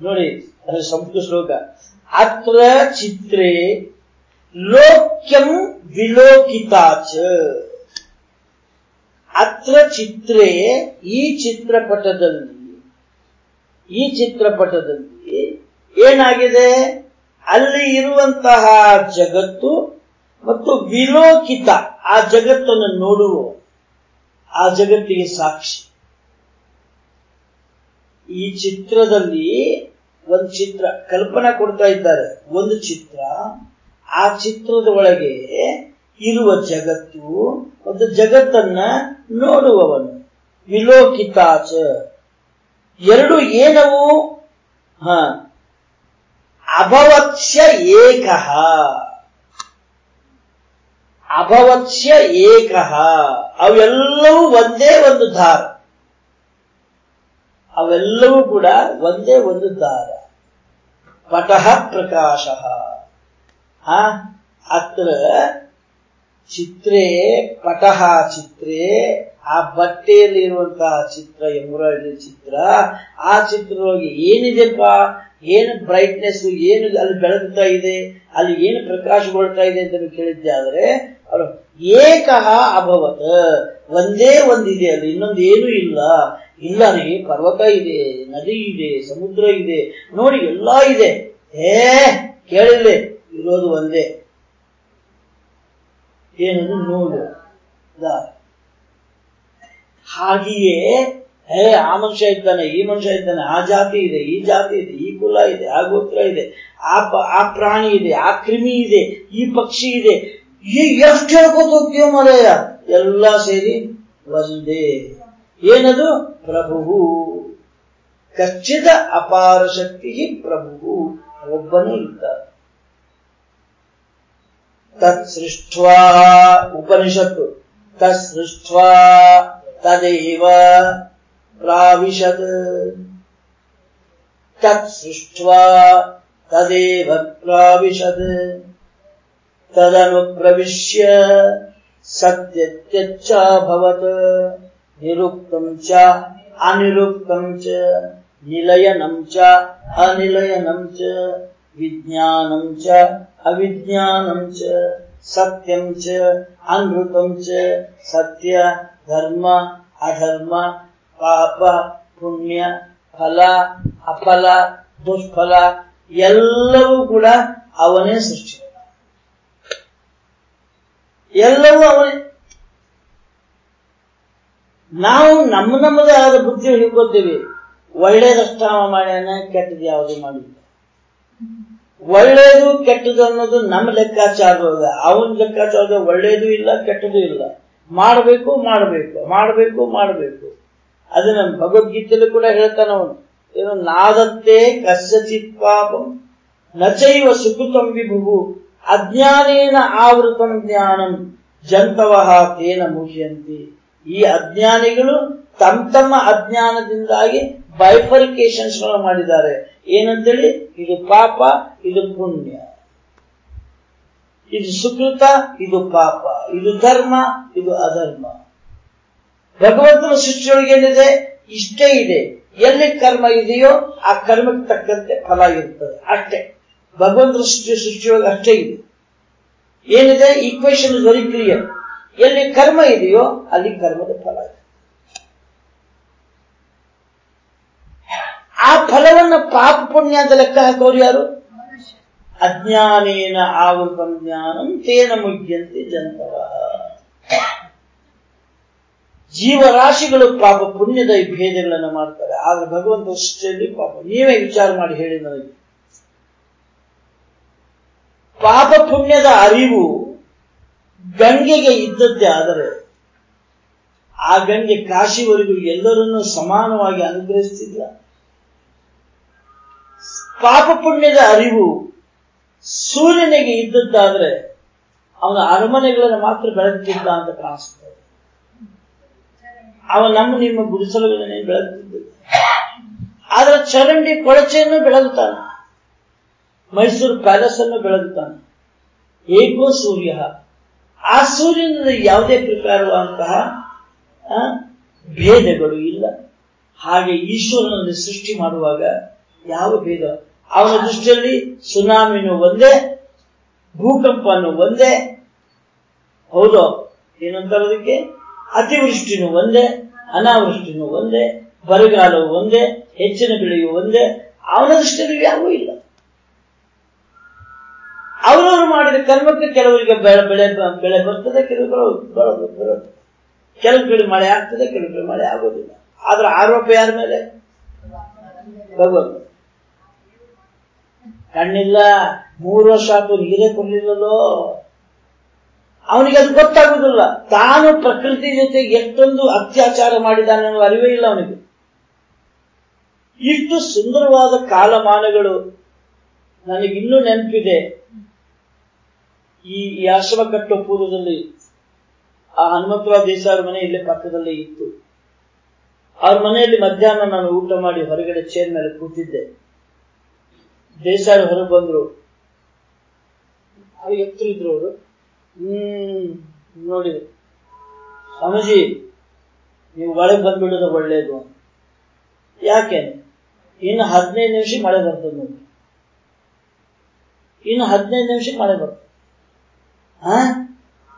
A: ನೋಡಿ, ಅದು ಸಂಸ್ಕೃತ ಶ್ಲೋಕ ಅತ್ರ ಚಿತ್ರೇ, ಲೋಕ್ಯಂ ವಿಲೋಕಿತಾಚ ಅತ್ರ ಚಿತ್ರೇ, ಈ ಚಿತ್ರಪಟದಲ್ಲಿ ಈ ಚಿತ್ರಪಟದಲ್ಲಿ ಏನಾಗಿದೆ? ಅಲ್ಲಿ ಇರುವಂತಹ ಜಗತ್ತು ಮತ್ತು ವಿಲೋಕಿತ ಆ ಜಗತ್ತನ್ನು ನೋಡುವ ಆ ಜಗತ್ತಿಗೆ ಸಾಕ್ಷಿ. ಈ ಚಿತ್ರದಲ್ಲಿ ಒಂದು ಚಿತ್ರ ಕಲ್ಪನಾ ಕೊಡ್ತಾ ಇದ್ದಾರೆ. ಒಂದು ಚಿತ್ರ, ಆ ಚಿತ್ರದ ಒಳಗೆ ಇರುವ ಜಗತ್ತು ಒಂದು ಜಗತ್ತನ್ನ ನೋಡುವವನು. ವಿಲೋಕಿತಾಚ ಎರಡು ಏನವು? ಹ. ಅಭವತ್ಸ್ಯ ಏಕ. ಅಭವತ್ಸ ಏಕಃ. ಅವೆಲ್ಲವೂ ಒಂದೇ ಒಂದು ದಾರ. ಅವೆಲ್ಲವೂ ಕೂಡ ಒಂದೇ ಒಂದು ದಾರ. ಪಟಃ ಪ್ರಕಾಶ. ಅತ್ರ ಚಿತ್ರೇ ಪಟಃ ಚಿತ್ರೇ, ಆ ಬಟ್ಟೆಯಲ್ಲಿ ಇರುವಂತಹ ಚಿತ್ರ ಎಂಬ್ರಾಯ್ಡರಿ ಚಿತ್ರ, ಆ ಚಿತ್ರದೊಳಗೆ ಏನಿದೆಪ್ಪ? ಏನು ಬ್ರೈಟ್ನೆಸ್ ಏನು ಅಲ್ಲಿ ಬೆಳಗುತ್ತಾ ಇದೆ, ಅಲ್ಲಿ ಏನು ಪ್ರಕಾಶಗೊಳ್ತಾ ಇದೆ ಅಂತ ಕೇಳಿದ್ದೆ ಆದರೆ, ಅವರು ಏಕಃ ಅಭವತ್. ಒಂದೇ ಒಂದಿದೆ ಅಲ್ಲಿ ಇನ್ನೊಂದು ಏನೂ ಇಲ್ಲ. ಇಲ್ಲ ರೀ, ಪರ್ವತ ಇದೆ, ನದಿ ಇದೆ, ಸಮುದ್ರ ಇದೆ. ನೋಡಿ, ಎಲ್ಲ ಇದೆ. ಏ ಕೇಳಿಲ್ಲೇ ಇರೋದು ಒಂದೇ. ಏನದು? ನೋಡು. ಹಾಗೆಯೇ ಹೇ, ಆ ಮನುಷ್ಯ ಇದ್ದಾನೆ, ಈ ಮನುಷ್ಯ ಇದ್ದಾನೆ, ಆ ಜಾತಿ ಇದೆ, ಈ ಜಾತಿ ಇದೆ, ಈ ಕುಲ ಇದೆ, ಆ ಗೋತ್ರ ಇದೆ, ಆ ಪ್ರಾಣಿ ಇದೆ, ಆ ಕ್ರಿಮಿ ಇದೆ, ಈ ಪಕ್ಷಿ ಇದೆ. ಈ ಎಷ್ಟು ಹೇಳ್ಕೊತ ಹೋಗ್ತೀವ ಮಲಯ? ಎಲ್ಲ ಸೇರಿ ಒಂದೇ. ಏನದು? ಪ್ರಭು ಕಚ್ಚಿದ ಅಪಾರ ಶಕ್ತಿ ಪ್ರಭು ಒಬ್ಬನೇ ಇದ್ದ ತತ್ ಸೃಷ್ಟ್ವಾ ಉಪನಿಷತ್ತು. ತತ್ ಸೃಷ್ಟ್ವಾ ತದೇವ. प्राविशत्। तत्सृष्ट्वा तदेव प्राविशत्। तदनुप्रविश्य सत्यत्यच्चाभवत् निरुक्तम् च अनिरुक्तम् च निलयनम् च अनिलयनम् च विज्ञानम् च अविज्ञानम् च सत्यम् च अनृतम् च सत्य धर्म अधर्म ಪಾಪ, ಪುಣ್ಯ, ಫಲ, ಅಫಲ, ದುಷ್ಫಲ, ಎಲ್ಲವೂ ಕೂಡ ಅವನೇ ಸೃಷ್ಟಿ. ಎಲ್ಲವೂ ಅವನೇ. ನಾವು ನಮ್ಮ ನಮ್ಮದೇ ಆದ ಬುದ್ಧಿ ಹಿಡ್ಕೊತೀವಿ ಒಳ್ಳೇದಷ್ಟ ಮಾಡ್ಯಾನ ಕೆಟ್ಟದ್ದು ಯಾವುದು ಮಾಡಿಲ್ಲ. ಒಳ್ಳೇದು ಕೆಟ್ಟದು ಅನ್ನೋದು ನಮ್ಮ ಲೆಕ್ಕಾಚಾರ ಅವನ ಲೆಕ್ಕಾಚಾರದ ಒಳ್ಳೇದು ಇಲ್ಲ ಕೆಟ್ಟದು ಇಲ್ಲ. ಮಾಡಬೇಕು ಮಾಡಬೇಕು. ಮಾಡಬೇಕು ಮಾಡಬೇಕು. ಅದು ನಮ್ಮ ಭಗವದ್ಗೀತೆಯಲ್ಲೂ ಕೂಡ ಹೇಳ್ತಾನ ಅವನು. ಏನು ನಾದತ್ತೆ ಕಸ್ಯಚಿತ್ ಪಾಪಂ ನಚೈವ ಸುಕೃತಂ ವಿಭು ಅಜ್ಞಾನೇನ ಆವೃತಂ ಜ್ಞಾನಂ ಜಂತವಹ ತೇನ ಮುಹ್ಯಂತಿ. ಈ ಅಜ್ಞಾನಿಗಳು ತಮ್ಮ ತಮ್ಮ ಅಜ್ಞಾನದಿಂದಾಗಿ ಬೈಫರಿಕೇಶನ್ಸ್ ಮಾಡಿದ್ದಾರೆ. ಏನಂತೇಳಿ? ಇದು ಪಾಪ, ಇದು ಪುಣ್ಯ. ಇದು ಸುಕೃತ, ಇದು ಪಾಪ. ಇದು ಧರ್ಮ, ಇದು ಅಧರ್ಮ. ಭಗವಂತನ ಸೃಷ್ಟಿಯೊಳಗೆ ಏನಿದೆ? ಇಷ್ಟೇ ಇದೆ. ಎಲ್ಲಿ ಕರ್ಮ ಇದೆಯೋ ಆ ಕರ್ಮಕ್ಕೆ ತಕ್ಕಂತೆ ಫಲ ಇರ್ತದೆ. ಅಷ್ಟೇ. ಭಗವಂತನ ಸೃಷ್ಟಿ ಸೃಷ್ಟಿಯೊಳಗೆ ಅಷ್ಟೇ ಇದೆ. ಏನಿದೆ? ಈಕ್ವೇಶನ್ ಇಸ್ ವೆರಿ ಕ್ಲಿಯರ್ ಎಲ್ಲಿ ಕರ್ಮ ಇದೆಯೋ ಅಲ್ಲಿ ಕರ್ಮದ ಫಲ ಇದೆ. ಆ ಫಲವನ್ನು ಪಾಪ ಪುಣ್ಯ ಅಂತ ಲೆಕ್ಕ ಹಾಕೋರು ಯಾರು? ಅಜ್ಞಾನೇನ ಆವೃತ ಜ್ಞಾನಂ ತೇನ ಮುಗ್ಯಂತೆ ಜಂತವ. ಜೀವರಾಶಿಗಳು ಪಾಪ ಪುಣ್ಯದ ಈ ಭೇದಗಳನ್ನು ಮಾಡ್ತಾರೆ. ಆದ್ರೆ ಭಗವಂತ ಅಷ್ಟೇ ಪಾಪ, ನೀವೇ ವಿಚಾರ ಮಾಡಿ ಹೇಳಿ ನನಗೆ. ಪಾಪ ಪುಣ್ಯದ ಅರಿವು ಗಂಗೆಗೆ ಇದ್ದದ್ದೇ ಆದರೆ, ಆ ಗಂಗೆ ಕಾಶಿವರೆಗೂ ಎಲ್ಲರನ್ನೂ ಸಮಾನವಾಗಿ ಅನುಗ್ರಹಿಸ್ತಿಲ್ಲ ಪಾಪ ಪುಣ್ಯದ ಅರಿವು ಸೂರ್ಯನಿಗೆ ಇದ್ದದ್ದಾದ್ರೆ, ಅವನ ಅರಮನೆಗಳನ್ನು ಮಾತ್ರ ಬೆಳಗ್ತಿದ್ದ ಅಂತ ಕಾಣಿಸ್ತದೆ ಅವ ನಮ್ಮ ಗುಡಿಸಲುಗಳನ್ನೇ ಬೆಳಗುತ್ತಿದ್ದ ಆದ್ರೆ ಚರಂಡಿ ಕೊಳಚೆಯನ್ನು ಬೆಳಗುತ್ತಾನೆ ಮೈಸೂರು ಪ್ಯಾಲೇಸ್ ಅನ್ನು ಬೆಳಗುತ್ತಾನೆ ಏಕೋ ಸೂರ್ಯ. ಆ ಸೂರ್ಯನ ಯಾವುದೇ ಪ್ರಕಾರವಾದಂತಹ ಭೇದಗಳು ಇಲ್ಲ. ಹಾಗೆ ಈಶ್ವರನಲ್ಲಿ ಸೃಷ್ಟಿ ಮಾಡುವಾಗ ಯಾವ ಭೇದ? ಅವನ ದೃಷ್ಟಿಯಲ್ಲಿ ಸುನಾಮಿನೂ ಒಂದೇ, ಭೂಕಂಪನೂ ಒಂದೇ. ಹೌದೋ? ಏನಂತಾರೆ ಅದಕ್ಕೆ? ಅತಿವೃಷ್ಟಿನೂ ಒಂದೇ, ಅನಾವೃಷ್ಟಿನೂ ಒಂದೇ, ಬರಗಾಲವು ಒಂದೇ, ಹೆಚ್ಚಿನ ಬೆಳೆಯು ಒಂದೇ ಅವನ ದೃಷ್ಟಿಯಲ್ಲಿ ಯಾವೂ ಇಲ್ಲ. ಅವರವರು ಮಾಡಿದ ಕರ್ಮಕ್ಕೆ ಕೆಲವರಿಗೆ ಬೆಳೆ ಬೆಳೆ ಬೆಳೆ ಬರ್ತದೆ ಕೆಲವು ಬರೋದು ಬರೋದು. ಕೆಲವು ಕಡೆ ಮಳೆ ಆಗ್ತದೆ ಕೆಲವು ಕಡೆ ಮಳೆ ಆಗೋದಿಲ್ಲ. ಆದ್ರೆ ಆರೋಪ ಯಾರ ಮೇಲೆ? ಭಗವಂತ. ಕಣ್ಣಿಲ್ಲ, ಮೂರು ವರ್ಷ ಆಯ್ತು ನೀರೇ ಕೊಡ್ಲಿಲ್ಲಲ್ಲೋ? ಅವನಿಗೆ ಅದು ಗೊತ್ತಾಗುವುದಿಲ್ಲ ತಾನು ಪ್ರಕೃತಿ ಜೊತೆ ಎಷ್ಟೊಂದು ಅತ್ಯಾಚಾರ ಮಾಡಿದಾನೆ ಅನ್ನೋ ಅರಿವೇ ಇಲ್ಲ ಅವನಿಗೆ. ಇಷ್ಟು ಸುಂದರವಾದ ಕಾಲಮಾನಗಳು ನನಗಿನ್ನೂ ನೆನಪಿದೆ. ಈ ಆಶ್ರಮ ಕಟ್ಟೋ ಪೂರ್ವದಲ್ಲಿ, ಆ ಹನುಮಂತರಾವ್ ದೇಸಾಯಿ ಮನೆ ಇಲ್ಲೇ ಪಕ್ಕದಲ್ಲೇ ಇತ್ತು. ಅವ್ರ ಮನೆಯಲ್ಲಿ ಮಧ್ಯಾಹ್ನ ನಾನು ಊಟ ಮಾಡಿ ಹೊರಗಡೆ ಚೇರ್ ಮೇಲೆ ಕೂತಿದ್ದೆ. ದೇಸಾಯಿ ಹೊರಗೆ ಬಂದ್ರು. ಅವ್ರು ಎತ್ತರಿದ್ರು ಅವರು. ಹ್ಮ್, ನೋಡಿ. ಸ್ವಾಮೀಜಿ, ನೀವು ಒಳಗೆ ಬಂದ್ಬಿಡೋದು ಒಳ್ಳೇದು ಯಾಕೆ? ಇನ್ನು ಹದಿನೈದು ನಿಮಿಷ ಮಳೆ ಬರ್ತದೆ ನೋಡಿ. ಇನ್ನು ಹದಿನೈದು ನಿಮಿಷ ಮಳೆ ಬರ್ತದೆ. ಹಾ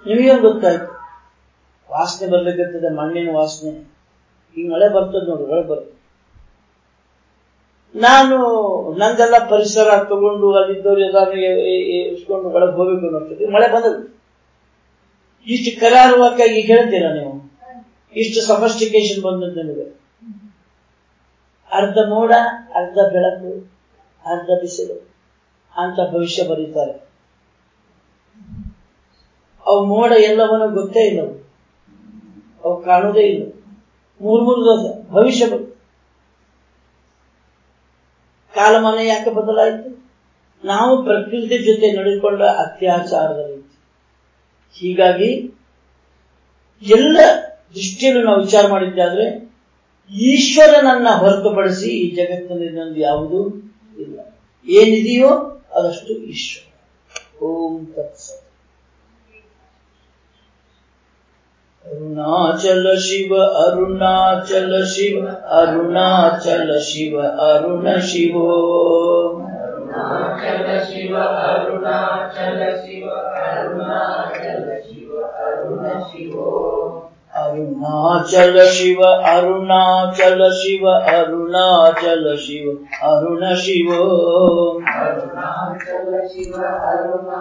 A: ನಿಮಗೇನು ಗೊತ್ತಾಯ್ತು? ವಾಸನೆ ಬರ್ಲಿಕ್ಕಿರ್ತದೆ, ಮಣ್ಣಿನ ವಾಸನೆ. ಈಗ ಮಳೆ ಬರ್ತದೆ ನೋಡಿ, ಒಳಗೆ ಬರ್ತದೆ. ನಾನು, ನಂದೆಲ್ಲ ಪರಿಸರ ತಗೊಂಡು ಅಲ್ಲಿದ್ದವ್ರು ಎಲ್ಲಾರು ಇಸ್ಕೊಂಡು ಒಳಗೆ ಹೋಗ್ಬೇಕು ಅನ್ನೋದು ಮಳೆ ಬಂದದ್ದು. ಇಷ್ಟು ಕರಾರುವಾಗಿ ಈಗ ಹೇಳ್ತೀರಾ ನೀವು? ಇಷ್ಟು ಸಫಸ್ಟಿಕೇಶನ್ ಬಂದದ್ದು ನಿಮಗೆ? ಅರ್ಧ ಮೋಡ, ಅರ್ಧ ಬೆಳಕು, ಅರ್ಧ ಬಿಸಿಲು, ಅಂತ ಭವಿಷ್ಯ ಬರೀತಾರೆ. ಅವು ಮೋಡ ಎಲ್ಲವನ್ನೂ ಗೊತ್ತೇ ಇಲ್ಲ. ಅವು. ಕಾಣೋದೇ ಇಲ್ಲ. ಮೂರ್ ಮೂರು ದಿವಸ ಭವಿಷ್ಯ ಬರುತ್ತೆ ಕಾಲಮಾನ ಯಾಕೆ ಬದಲಾಯಿತು? ನಾವು ಪ್ರಕೃತಿ ಜೊತೆ ನಡೆದುಕೊಂಡ ಅತ್ಯಾಚಾರದಲ್ಲಿ. ಹೀಗಾಗಿ ಎಲ್ಲ ದೃಷ್ಟಿಯನ್ನು ನಾವು ವಿಚಾರ ಮಾಡಿದ್ದಾದ್ರೆ ಈಶ್ವರನನ್ನ ಹೊರತುಪಡಿಸಿ ಈ ಜಗತ್ತಿನಲ್ಲಿ ಯಾವುದು ಇಲ್ಲ. ಏನಿದೆಯೋ ಅದಷ್ಟು ಈಶ್ವರ. ಓಂ ತತ್ಸ ಅರುಣಾಚಲ ಶಿವ ಅರುಣಾಚಲ ಶಿವ ಅರುಣಾಚಲ ಶಿವ, ಅರುಣ ಶಿವೋ.
B: ಅರುಣಾಚಲ ಶಿವ ಅರುಣಾಚಲ ಶಿವ, ಅರುಣಾಚಲ ಶಿವೋ
A: ಅರುಣಾಚಲ ಶಿವ ಅರುಣಾಚಲ ಶಿವ ಅರುಣಾಚಲ ಶಿವ ಅರುಣ